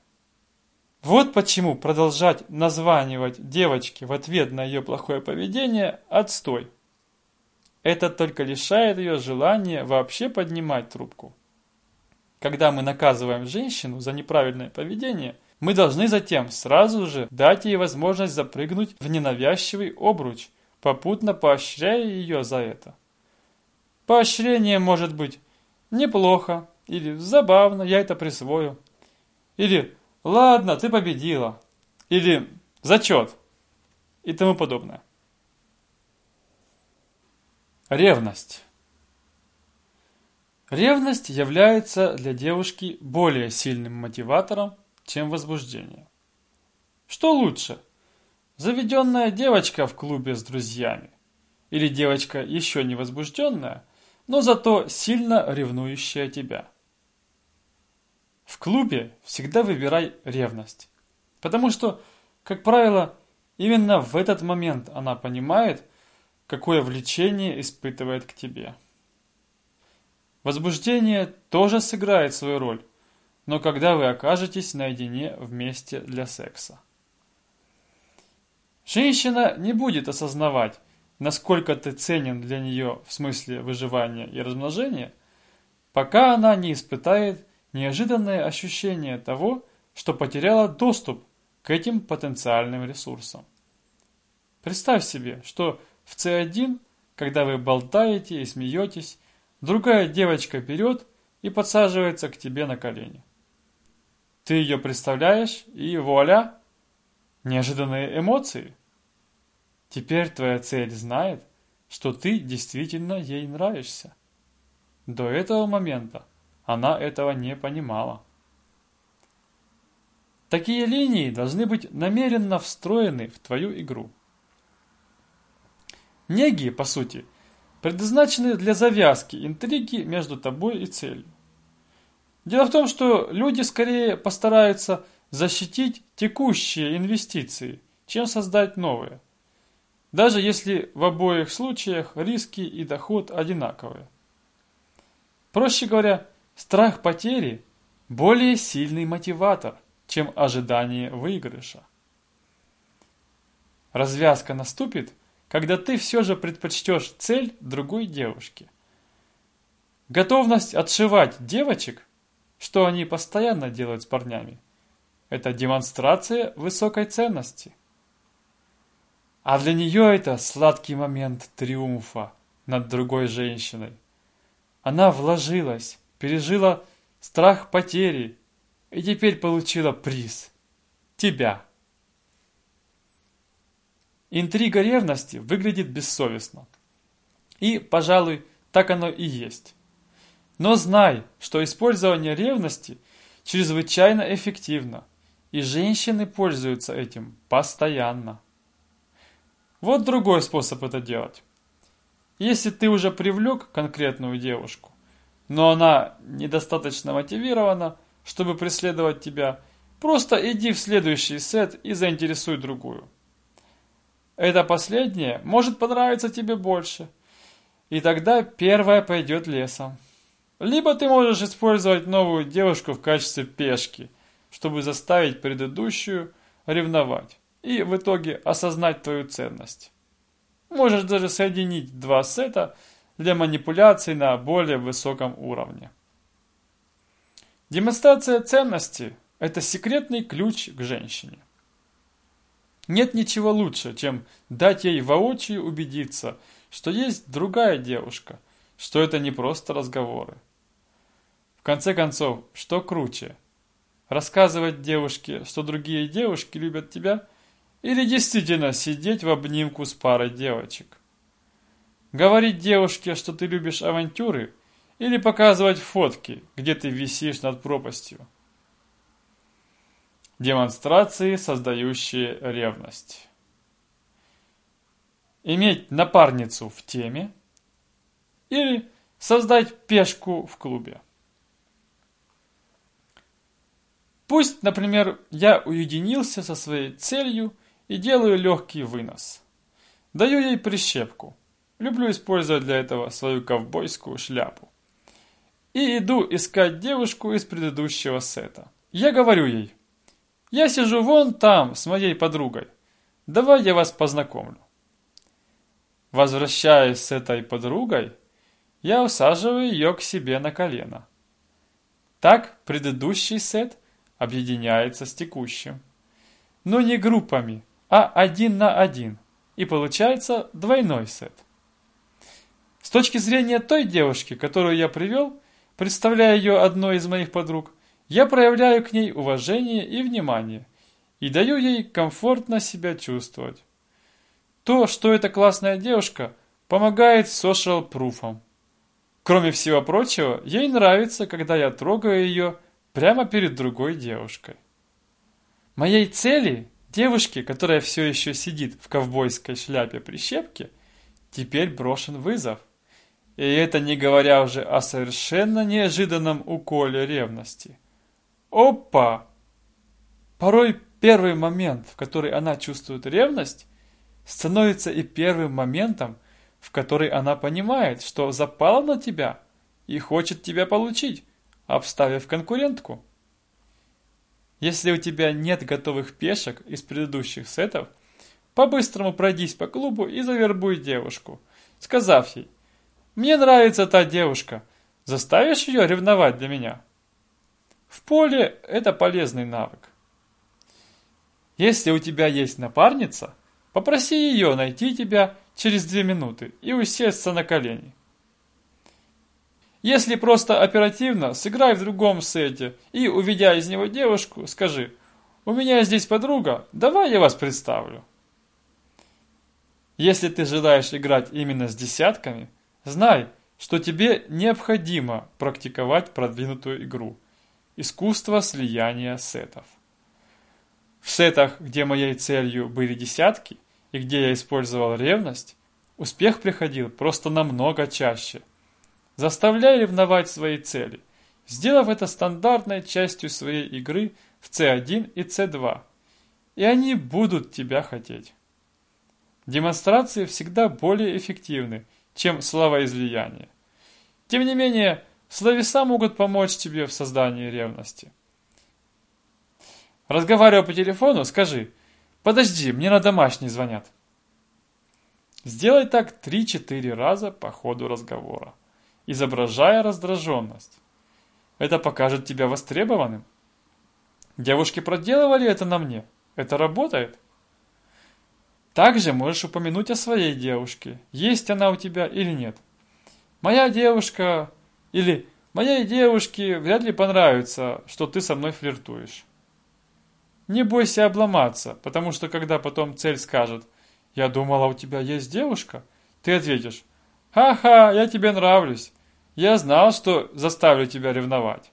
Вот почему продолжать названивать девочке в ответ на ее плохое поведение – отстой. Это только лишает ее желания вообще поднимать трубку. Когда мы наказываем женщину за неправильное поведение, мы должны затем сразу же дать ей возможность запрыгнуть в ненавязчивый обруч, попутно поощряя ее за это. Поощрение может быть неплохо, или забавно, я это присвою. Или ладно, ты победила. Или зачет. И тому подобное. Ревность. Ревность является для девушки более сильным мотиватором, чем возбуждение. Что лучше? Заведенная девочка в клубе с друзьями или девочка еще не возбужденная, но зато сильно ревнующая тебя. В клубе всегда выбирай ревность, потому что, как правило, именно в этот момент она понимает, какое влечение испытывает к тебе. Возбуждение тоже сыграет свою роль, но когда вы окажетесь наедине вместе для секса. Женщина не будет осознавать, насколько ты ценен для нее в смысле выживания и размножения, пока она не испытает неожиданное ощущение того, что потеряла доступ к этим потенциальным ресурсам. Представь себе, что в C1, когда вы болтаете и смеетесь, другая девочка берет и подсаживается к тебе на колени. Ты ее представляешь, и вуаля, неожиданные эмоции – Теперь твоя цель знает, что ты действительно ей нравишься. До этого момента она этого не понимала. Такие линии должны быть намеренно встроены в твою игру. Неги, по сути, предназначены для завязки интриги между тобой и целью. Дело в том, что люди скорее постараются защитить текущие инвестиции, чем создать новые – даже если в обоих случаях риски и доход одинаковые. Проще говоря, страх потери – более сильный мотиватор, чем ожидание выигрыша. Развязка наступит, когда ты все же предпочтешь цель другой девушке. Готовность отшивать девочек, что они постоянно делают с парнями, это демонстрация высокой ценности – а для нее это сладкий момент триумфа над другой женщиной. Она вложилась, пережила страх потери и теперь получила приз. Тебя. Интрига ревности выглядит бессовестно. И, пожалуй, так оно и есть. Но знай, что использование ревности чрезвычайно эффективно, и женщины пользуются этим постоянно. Вот другой способ это делать. Если ты уже привлек конкретную девушку, но она недостаточно мотивирована, чтобы преследовать тебя, просто иди в следующий сет и заинтересуй другую. Это последнее может понравиться тебе больше, и тогда первая пойдет лесом. Либо ты можешь использовать новую девушку в качестве пешки, чтобы заставить предыдущую ревновать и в итоге осознать твою ценность. Можешь даже соединить два сета для манипуляций на более высоком уровне. Демонстрация ценности – это секретный ключ к женщине. Нет ничего лучше, чем дать ей воочию убедиться, что есть другая девушка, что это не просто разговоры. В конце концов, что круче? Рассказывать девушке, что другие девушки любят тебя, или действительно сидеть в обнимку с парой девочек? Говорить девушке, что ты любишь авантюры, или показывать фотки, где ты висишь над пропастью? Демонстрации, создающие ревность. Иметь напарницу в теме или создать пешку в клубе. Пусть, например, я уединился со своей целью и делаю легкий вынос. Даю ей прищепку. Люблю использовать для этого свою ковбойскую шляпу. И иду искать девушку из предыдущего сета. Я говорю ей, я сижу вон там с моей подругой. Давай я вас познакомлю. Возвращаясь с этой подругой, я усаживаю ее к себе на колено. Так предыдущий сет объединяется с текущим. Но не группами, а один на один. И получается двойной сет. С точки зрения той девушки, которую я привел, представляя ее одной из моих подруг, я проявляю к ней уважение и внимание и даю ей комфортно себя чувствовать. То, что эта классная девушка, помогает social пруфам. Кроме всего прочего, ей нравится, когда я трогаю ее прямо перед другой девушкой. Моей цели, девушке, которая все еще сидит в ковбойской шляпе прищепки, теперь брошен вызов. И это не говоря уже о совершенно неожиданном уколе ревности. Опа! Порой первый момент, в который она чувствует ревность, становится и первым моментом, в который она понимает, что запала на тебя и хочет тебя получить обставив конкурентку. Если у тебя нет готовых пешек из предыдущих сетов, по-быстрому пройдись по клубу и завербуй девушку, сказав ей «Мне нравится та девушка, заставишь ее ревновать для меня?» В поле это полезный навык. Если у тебя есть напарница, попроси ее найти тебя через две минуты и усесться на колени. Если просто оперативно, сыграй в другом сете и, увидя из него девушку, скажи «У меня здесь подруга, давай я вас представлю». Если ты желаешь играть именно с десятками, знай, что тебе необходимо практиковать продвинутую игру – искусство слияния сетов. В сетах, где моей целью были десятки и где я использовал ревность, успех приходил просто намного чаще – Заставляй ревновать свои цели, сделав это стандартной частью своей игры в C1 и C2. И они будут тебя хотеть. Демонстрации всегда более эффективны, чем словоизлияние. Тем не менее, словеса могут помочь тебе в создании ревности. Разговаривая по телефону, скажи «Подожди, мне на домашний звонят». Сделай так 3-4 раза по ходу разговора изображая раздраженность. Это покажет тебя востребованным. Девушки проделывали это на мне. Это работает. Также можешь упомянуть о своей девушке, есть она у тебя или нет. Моя девушка или моей девушке вряд ли понравится, что ты со мной флиртуешь. Не бойся обломаться, потому что когда потом цель скажет «Я думала, у тебя есть девушка», ты ответишь «Ха-ха, я тебе нравлюсь. Я знал, что заставлю тебя ревновать».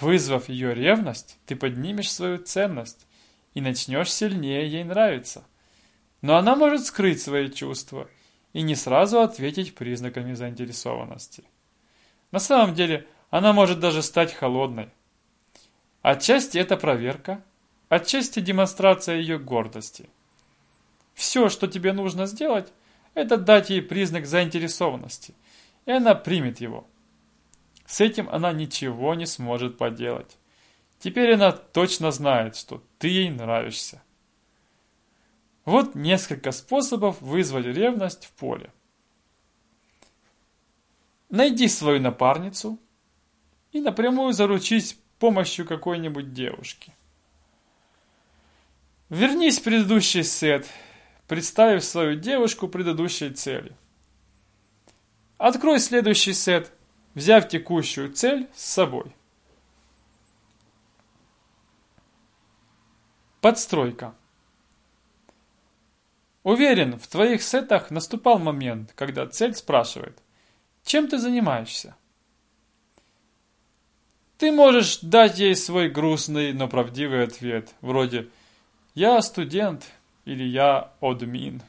Вызвав ее ревность, ты поднимешь свою ценность и начнешь сильнее ей нравиться. Но она может скрыть свои чувства и не сразу ответить признаками заинтересованности. На самом деле, она может даже стать холодной. Отчасти это проверка, отчасти демонстрация ее гордости. Все, что тебе нужно сделать, это дать ей признак заинтересованности, и она примет его. С этим она ничего не сможет поделать. Теперь она точно знает, что ты ей нравишься. Вот несколько способов вызвать ревность в поле. Найди свою напарницу и напрямую заручись помощью какой-нибудь девушки. Вернись в предыдущий сет, представив свою девушку предыдущей цели. Открой следующий сет, взяв текущую цель с собой. Подстройка. Уверен, в твоих сетах наступал момент, когда цель спрашивает, чем ты занимаешься? Ты можешь дать ей свой грустный, но правдивый ответ, вроде «Я студент» или «Я админ».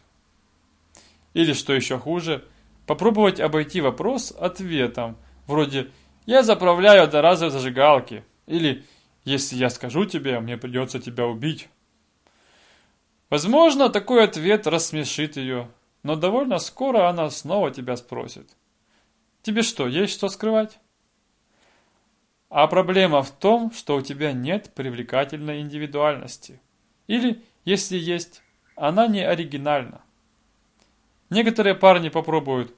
Или, что еще хуже, попробовать обойти вопрос ответом, вроде «Я заправляю одноразовые зажигалки» или «Если я скажу тебе, мне придется тебя убить». Возможно, такой ответ рассмешит ее, но довольно скоро она снова тебя спросит. Тебе что, есть что скрывать? А проблема в том, что у тебя нет привлекательной индивидуальности. Или, если есть, она не оригинальна. Некоторые парни попробуют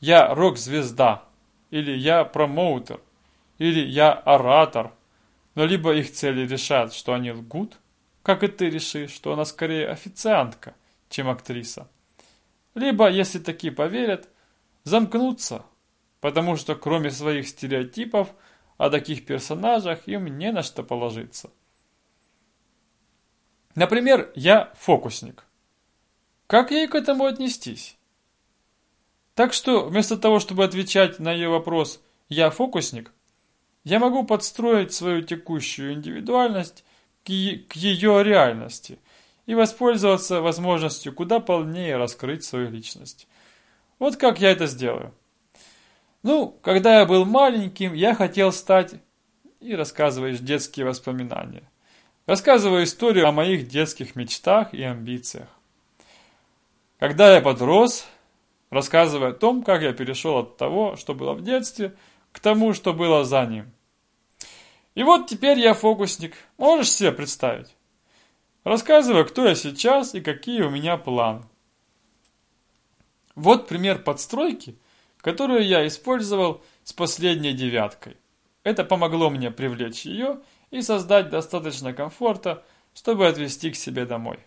«я рок-звезда», или «я промоутер», или «я оратор», но либо их цели решат, что они лгут, как и ты решишь, что она скорее официантка, чем актриса. Либо, если такие поверят, замкнутся, потому что кроме своих стереотипов о таких персонажах им не на что положиться. Например, я фокусник. Как ей к этому отнестись? Так что вместо того, чтобы отвечать на ее вопрос «я фокусник», я могу подстроить свою текущую индивидуальность к ее реальности и воспользоваться возможностью куда полнее раскрыть свою личность. Вот как я это сделаю. Ну, когда я был маленьким, я хотел стать... И рассказываешь детские воспоминания. Рассказываю историю о моих детских мечтах и амбициях. Когда я подрос, рассказываю о том, как я перешел от того, что было в детстве, к тому, что было за ним – и вот теперь я фокусник. Можешь себе представить? Рассказываю, кто я сейчас и какие у меня планы. Вот пример подстройки, которую я использовал с последней девяткой. Это помогло мне привлечь ее и создать достаточно комфорта, чтобы отвезти к себе домой.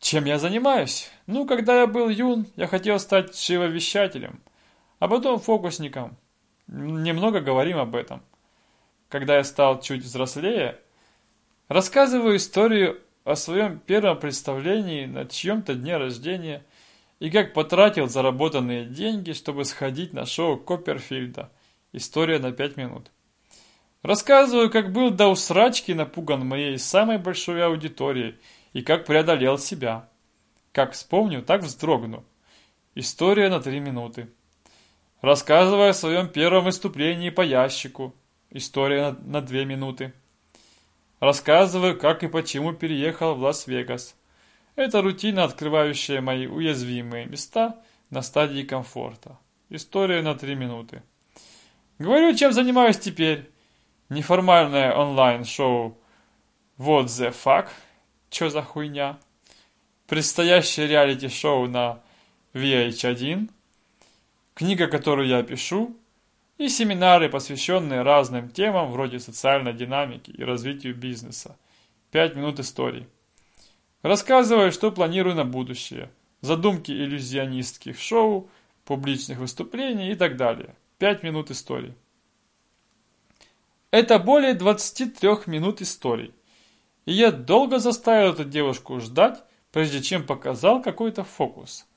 Чем я занимаюсь? Ну, когда я был юн, я хотел стать шивовещателем, а потом фокусником. Немного говорим об этом когда я стал чуть взрослее, рассказываю историю о своем первом представлении на чьем-то дне рождения и как потратил заработанные деньги, чтобы сходить на шоу Копперфильда «История на пять минут». Рассказываю, как был до усрачки напуган моей самой большой аудиторией и как преодолел себя. Как вспомню, так вздрогну. История на три минуты. Рассказываю о своем первом выступлении по ящику, История на, две минуты. Рассказываю, как и почему переехал в Лас-Вегас. Это рутина, открывающая мои уязвимые места на стадии комфорта. История на три минуты. Говорю, чем занимаюсь теперь. Неформальное онлайн-шоу What the fuck? Чё за хуйня? Предстоящее реалити-шоу на VH1. Книга, которую я пишу, и семинары, посвященные разным темам вроде социальной динамики и развитию бизнеса. 5 минут истории. Рассказываю, что планирую на будущее, задумки иллюзионистских шоу, публичных выступлений и так далее. 5 минут истории. Это более 23 минут историй. И я долго заставил эту девушку ждать, прежде чем показал какой-то фокус –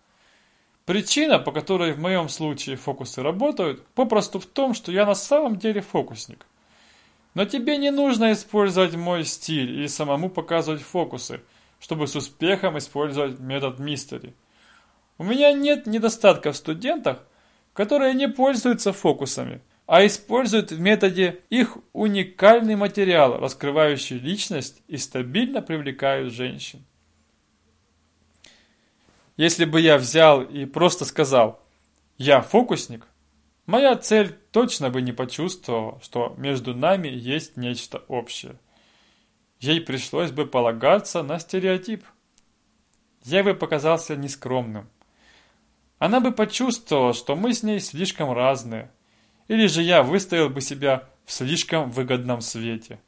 Причина, по которой в моем случае фокусы работают, попросту в том, что я на самом деле фокусник. Но тебе не нужно использовать мой стиль и самому показывать фокусы, чтобы с успехом использовать метод мистери. У меня нет недостатка в студентах, которые не пользуются фокусами, а используют в методе их уникальный материал, раскрывающий личность и стабильно привлекают женщин. Если бы я взял и просто сказал «я фокусник», моя цель точно бы не почувствовала, что между нами есть нечто общее – ей пришлось бы полагаться на стереотип. Я бы показался нескромным. Она бы почувствовала, что мы с ней слишком разные, или же я выставил бы себя в слишком выгодном свете.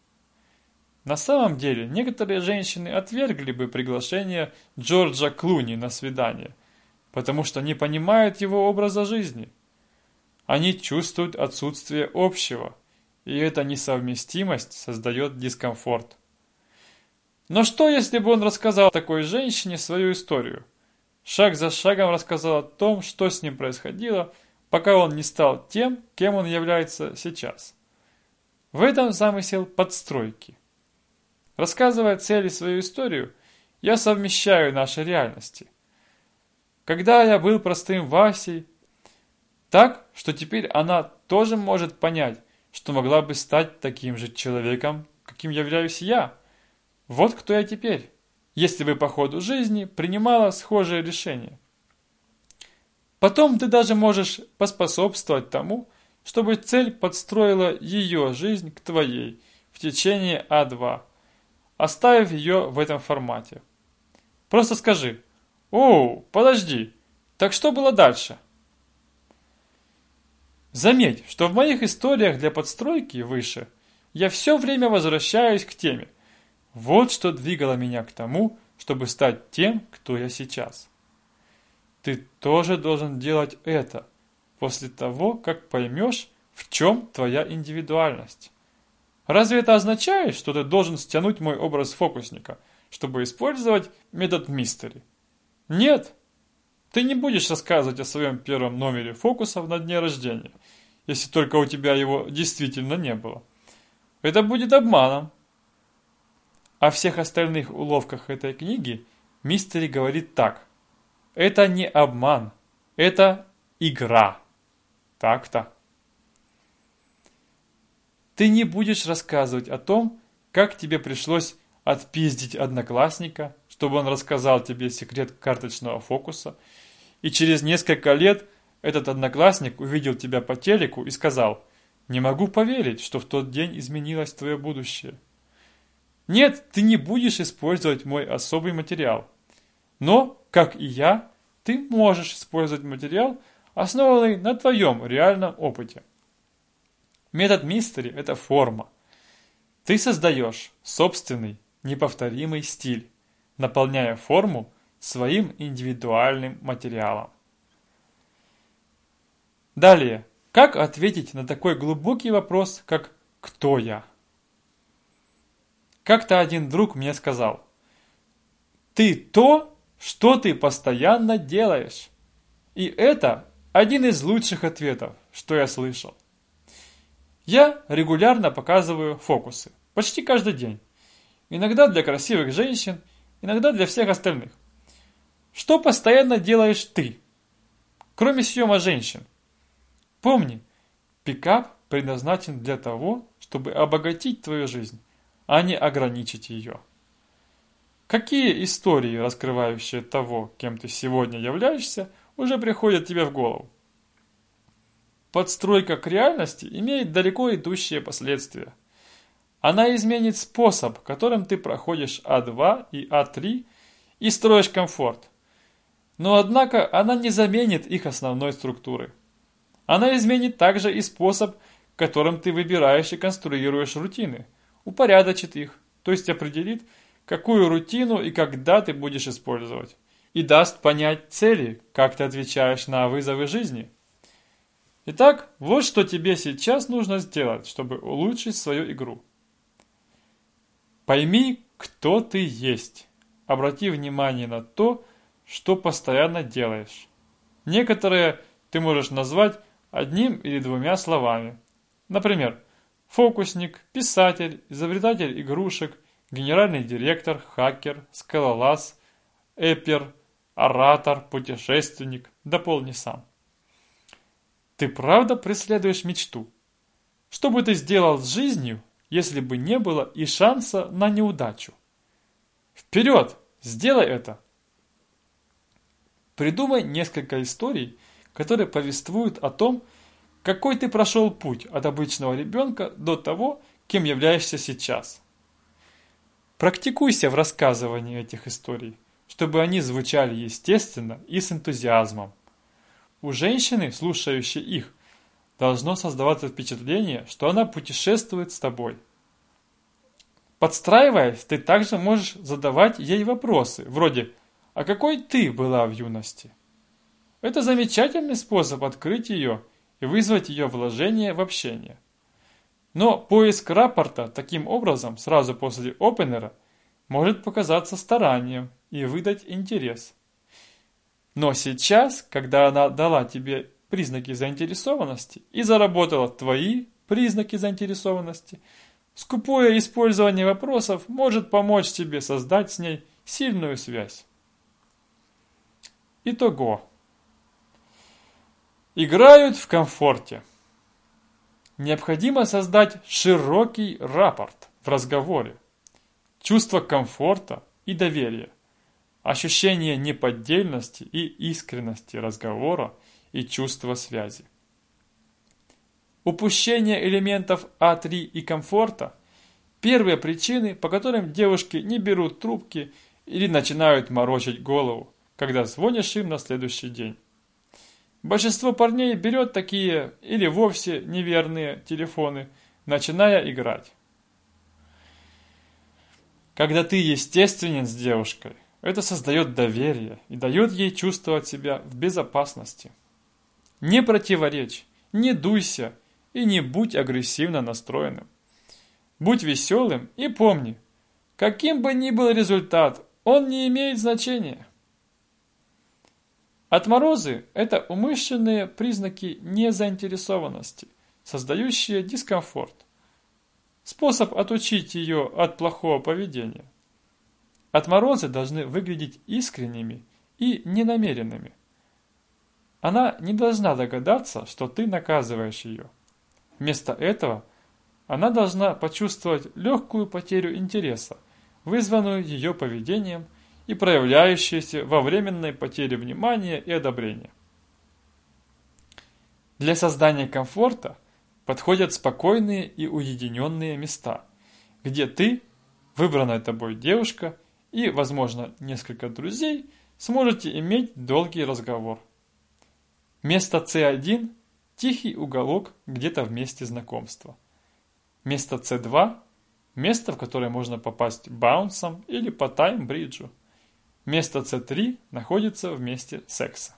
На самом деле, некоторые женщины отвергли бы приглашение Джорджа Клуни на свидание, потому что не понимают его образа жизни. Они чувствуют отсутствие общего, и эта несовместимость создает дискомфорт. Но что, если бы он рассказал такой женщине свою историю? Шаг за шагом рассказал о том, что с ним происходило, пока он не стал тем, кем он является сейчас. В этом замысел подстройки. Рассказывая цели свою историю, я совмещаю наши реальности. Когда я был простым Васей, так, что теперь она тоже может понять, что могла бы стать таким же человеком, каким являюсь я – вот кто я теперь, если бы по ходу жизни принимала схожие решения. Потом ты даже можешь поспособствовать тому, чтобы цель подстроила ее жизнь к твоей в течение А2, оставив ее в этом формате. Просто скажи «Оу, подожди, так что было дальше?» Заметь, что в моих историях для подстройки выше я все время возвращаюсь к теме, вот что двигало меня к тому, чтобы стать тем, кто я сейчас. Ты тоже должен делать это после того, как поймешь, в чем твоя индивидуальность. Разве это означает, что ты должен стянуть мой образ фокусника, чтобы использовать метод мистери? Нет. Ты не будешь рассказывать о своем первом номере фокусов на дне рождения, если только у тебя его действительно не было. Это будет обманом, о всех остальных уловках этой книги Мистери говорит так. Это не обман, это игра. Так-то. Ты не будешь рассказывать о том, как тебе пришлось отпиздить одноклассника, чтобы он рассказал тебе секрет карточного фокуса, и через несколько лет этот одноклассник увидел тебя по телеку и сказал, «Не могу поверить, что в тот день изменилось твое будущее». Нет, ты не будешь использовать мой особый материал. Но, как и я, ты можешь использовать материал, основанный на твоем реальном опыте. Метод мистери – это форма. Ты создаешь собственный, неповторимый стиль, наполняя форму своим индивидуальным материалом. Далее, как ответить на такой глубокий вопрос, как «Кто я?». Как-то один друг мне сказал, «Ты то, что ты постоянно делаешь». И это один из лучших ответов, что я слышал. Я регулярно показываю фокусы, почти каждый день. Иногда для красивых женщин, иногда для всех остальных. Что постоянно делаешь ты, кроме съема женщин? Помни, пикап предназначен для того, чтобы обогатить твою жизнь а не ограничить ее. Какие истории, раскрывающие того, кем ты сегодня являешься, уже приходят тебе в голову? Подстройка к реальности имеет далеко идущие последствия. Она изменит способ, которым ты проходишь А2 и А3 и строишь комфорт. Но однако она не заменит их основной структуры. Она изменит также и способ, которым ты выбираешь и конструируешь рутины – упорядочит их, то есть определит, какую рутину и когда ты будешь использовать, и даст понять цели, как ты отвечаешь на вызовы жизни. Итак, вот что тебе сейчас нужно сделать, чтобы улучшить свою игру. Пойми, кто ты есть. Обрати внимание на то, что постоянно делаешь. Некоторые ты можешь назвать одним или двумя словами. Например, Фокусник, писатель, изобретатель игрушек, генеральный директор, хакер, скалолаз, эпер, оратор, путешественник. Дополни сам. Ты правда преследуешь мечту? Что бы ты сделал с жизнью, если бы не было и шанса на неудачу? Вперед! Сделай это! Придумай несколько историй, которые повествуют о том, какой ты прошел путь от обычного ребенка до того, кем являешься сейчас. Практикуйся в рассказывании этих историй, чтобы они звучали естественно и с энтузиазмом. У женщины, слушающей их, должно создаваться впечатление, что она путешествует с тобой. Подстраиваясь, ты также можешь задавать ей вопросы, вроде «А какой ты была в юности?». Это замечательный способ открыть ее и вызвать ее вложение в общение. Но поиск рапорта таким образом сразу после опенера может показаться старанием и выдать интерес. Но сейчас, когда она дала тебе признаки заинтересованности и заработала твои признаки заинтересованности, скупое использование вопросов может помочь тебе создать с ней сильную связь. Итого. Играют в комфорте. Необходимо создать широкий рапорт в разговоре. Чувство комфорта и доверия. Ощущение неподдельности и искренности разговора и чувство связи. Упущение элементов А3 и комфорта – первые причины, по которым девушки не берут трубки или начинают морочить голову, когда звонишь им на следующий день. Большинство парней берет такие или вовсе неверные телефоны, начиная играть. Когда ты естественен с девушкой, это создает доверие и дает ей чувствовать себя в безопасности. Не противоречь, не дуйся и не будь агрессивно настроенным. Будь веселым и помни, каким бы ни был результат, он не имеет значения. Отморозы – это умышленные признаки незаинтересованности, создающие дискомфорт. Способ отучить ее от плохого поведения. Отморозы должны выглядеть искренними и ненамеренными. Она не должна догадаться, что ты наказываешь ее. Вместо этого она должна почувствовать легкую потерю интереса, вызванную ее поведением и проявляющиеся во временной потере внимания и одобрения. Для создания комфорта подходят спокойные и уединенные места, где ты, выбранная тобой девушка и, возможно, несколько друзей сможете иметь долгий разговор. Место С1 – тихий уголок где-то в месте знакомства. Место С2 – место, в которое можно попасть баунсом или по тайм-бриджу. Место С3 находится в месте секса.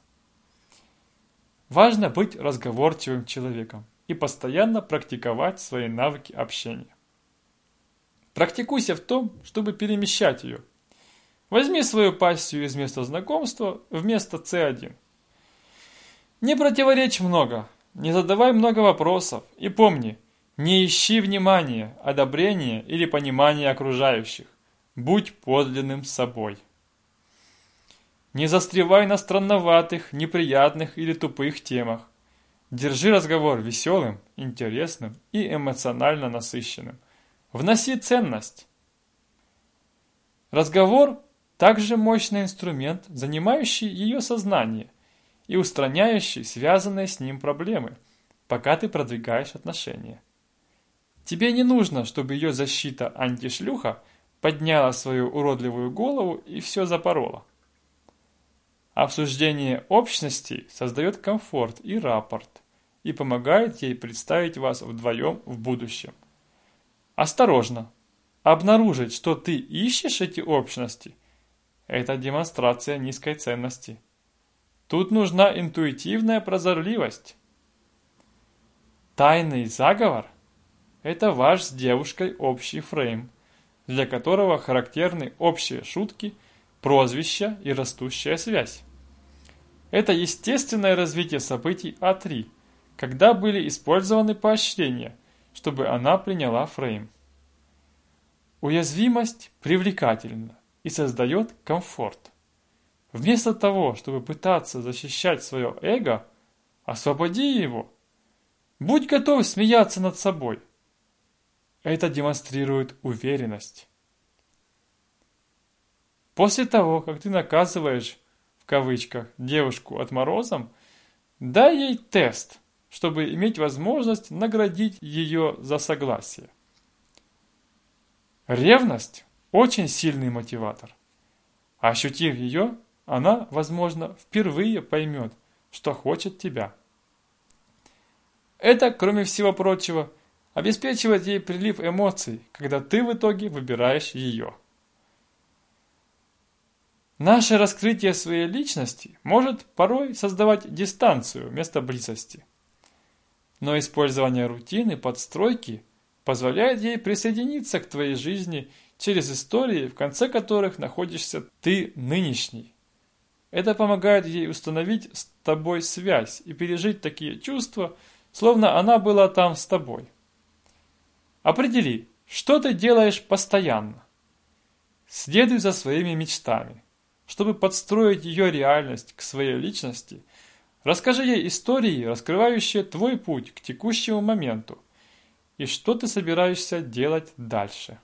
Важно быть разговорчивым человеком и постоянно практиковать свои навыки общения. Практикуйся в том, чтобы перемещать ее. Возьми свою пассию из места знакомства в место С1. Не противоречь много, не задавай много вопросов и помни, не ищи внимания, одобрения или понимания окружающих. Будь подлинным собой. Не застревай на странноватых, неприятных или тупых темах. Держи разговор веселым, интересным и эмоционально насыщенным. Вноси ценность. Разговор – также мощный инструмент, занимающий ее сознание и устраняющий связанные с ним проблемы, пока ты продвигаешь отношения. Тебе не нужно, чтобы ее защита антишлюха подняла свою уродливую голову и все запорола. Обсуждение общности создает комфорт и рапорт и помогает ей представить вас вдвоем в будущем. Осторожно! Обнаружить, что ты ищешь эти общности – это демонстрация низкой ценности. Тут нужна интуитивная прозорливость. Тайный заговор – это ваш с девушкой общий фрейм, для которого характерны общие шутки, прозвища и растущая связь. Это естественное развитие событий А3, когда были использованы поощрения, чтобы она приняла фрейм. Уязвимость привлекательна и создает комфорт. Вместо того, чтобы пытаться защищать свое эго, освободи его. Будь готов смеяться над собой. Это демонстрирует уверенность. После того, как ты наказываешь, кавычках, девушку отморозом, дай ей тест, чтобы иметь возможность наградить ее за согласие. Ревность – очень сильный мотиватор. Ощутив ее, она, возможно, впервые поймет, что хочет тебя. Это, кроме всего прочего, обеспечивает ей прилив эмоций, когда ты в итоге выбираешь ее. Наше раскрытие своей личности может порой создавать дистанцию вместо близости. Но использование рутины подстройки позволяет ей присоединиться к твоей жизни через истории, в конце которых находишься ты нынешний. Это помогает ей установить с тобой связь и пережить такие чувства, словно она была там с тобой. Определи, что ты делаешь постоянно. Следуй за своими мечтами. Чтобы подстроить ее реальность к своей личности, расскажи ей истории, раскрывающие твой путь к текущему моменту, и что ты собираешься делать дальше.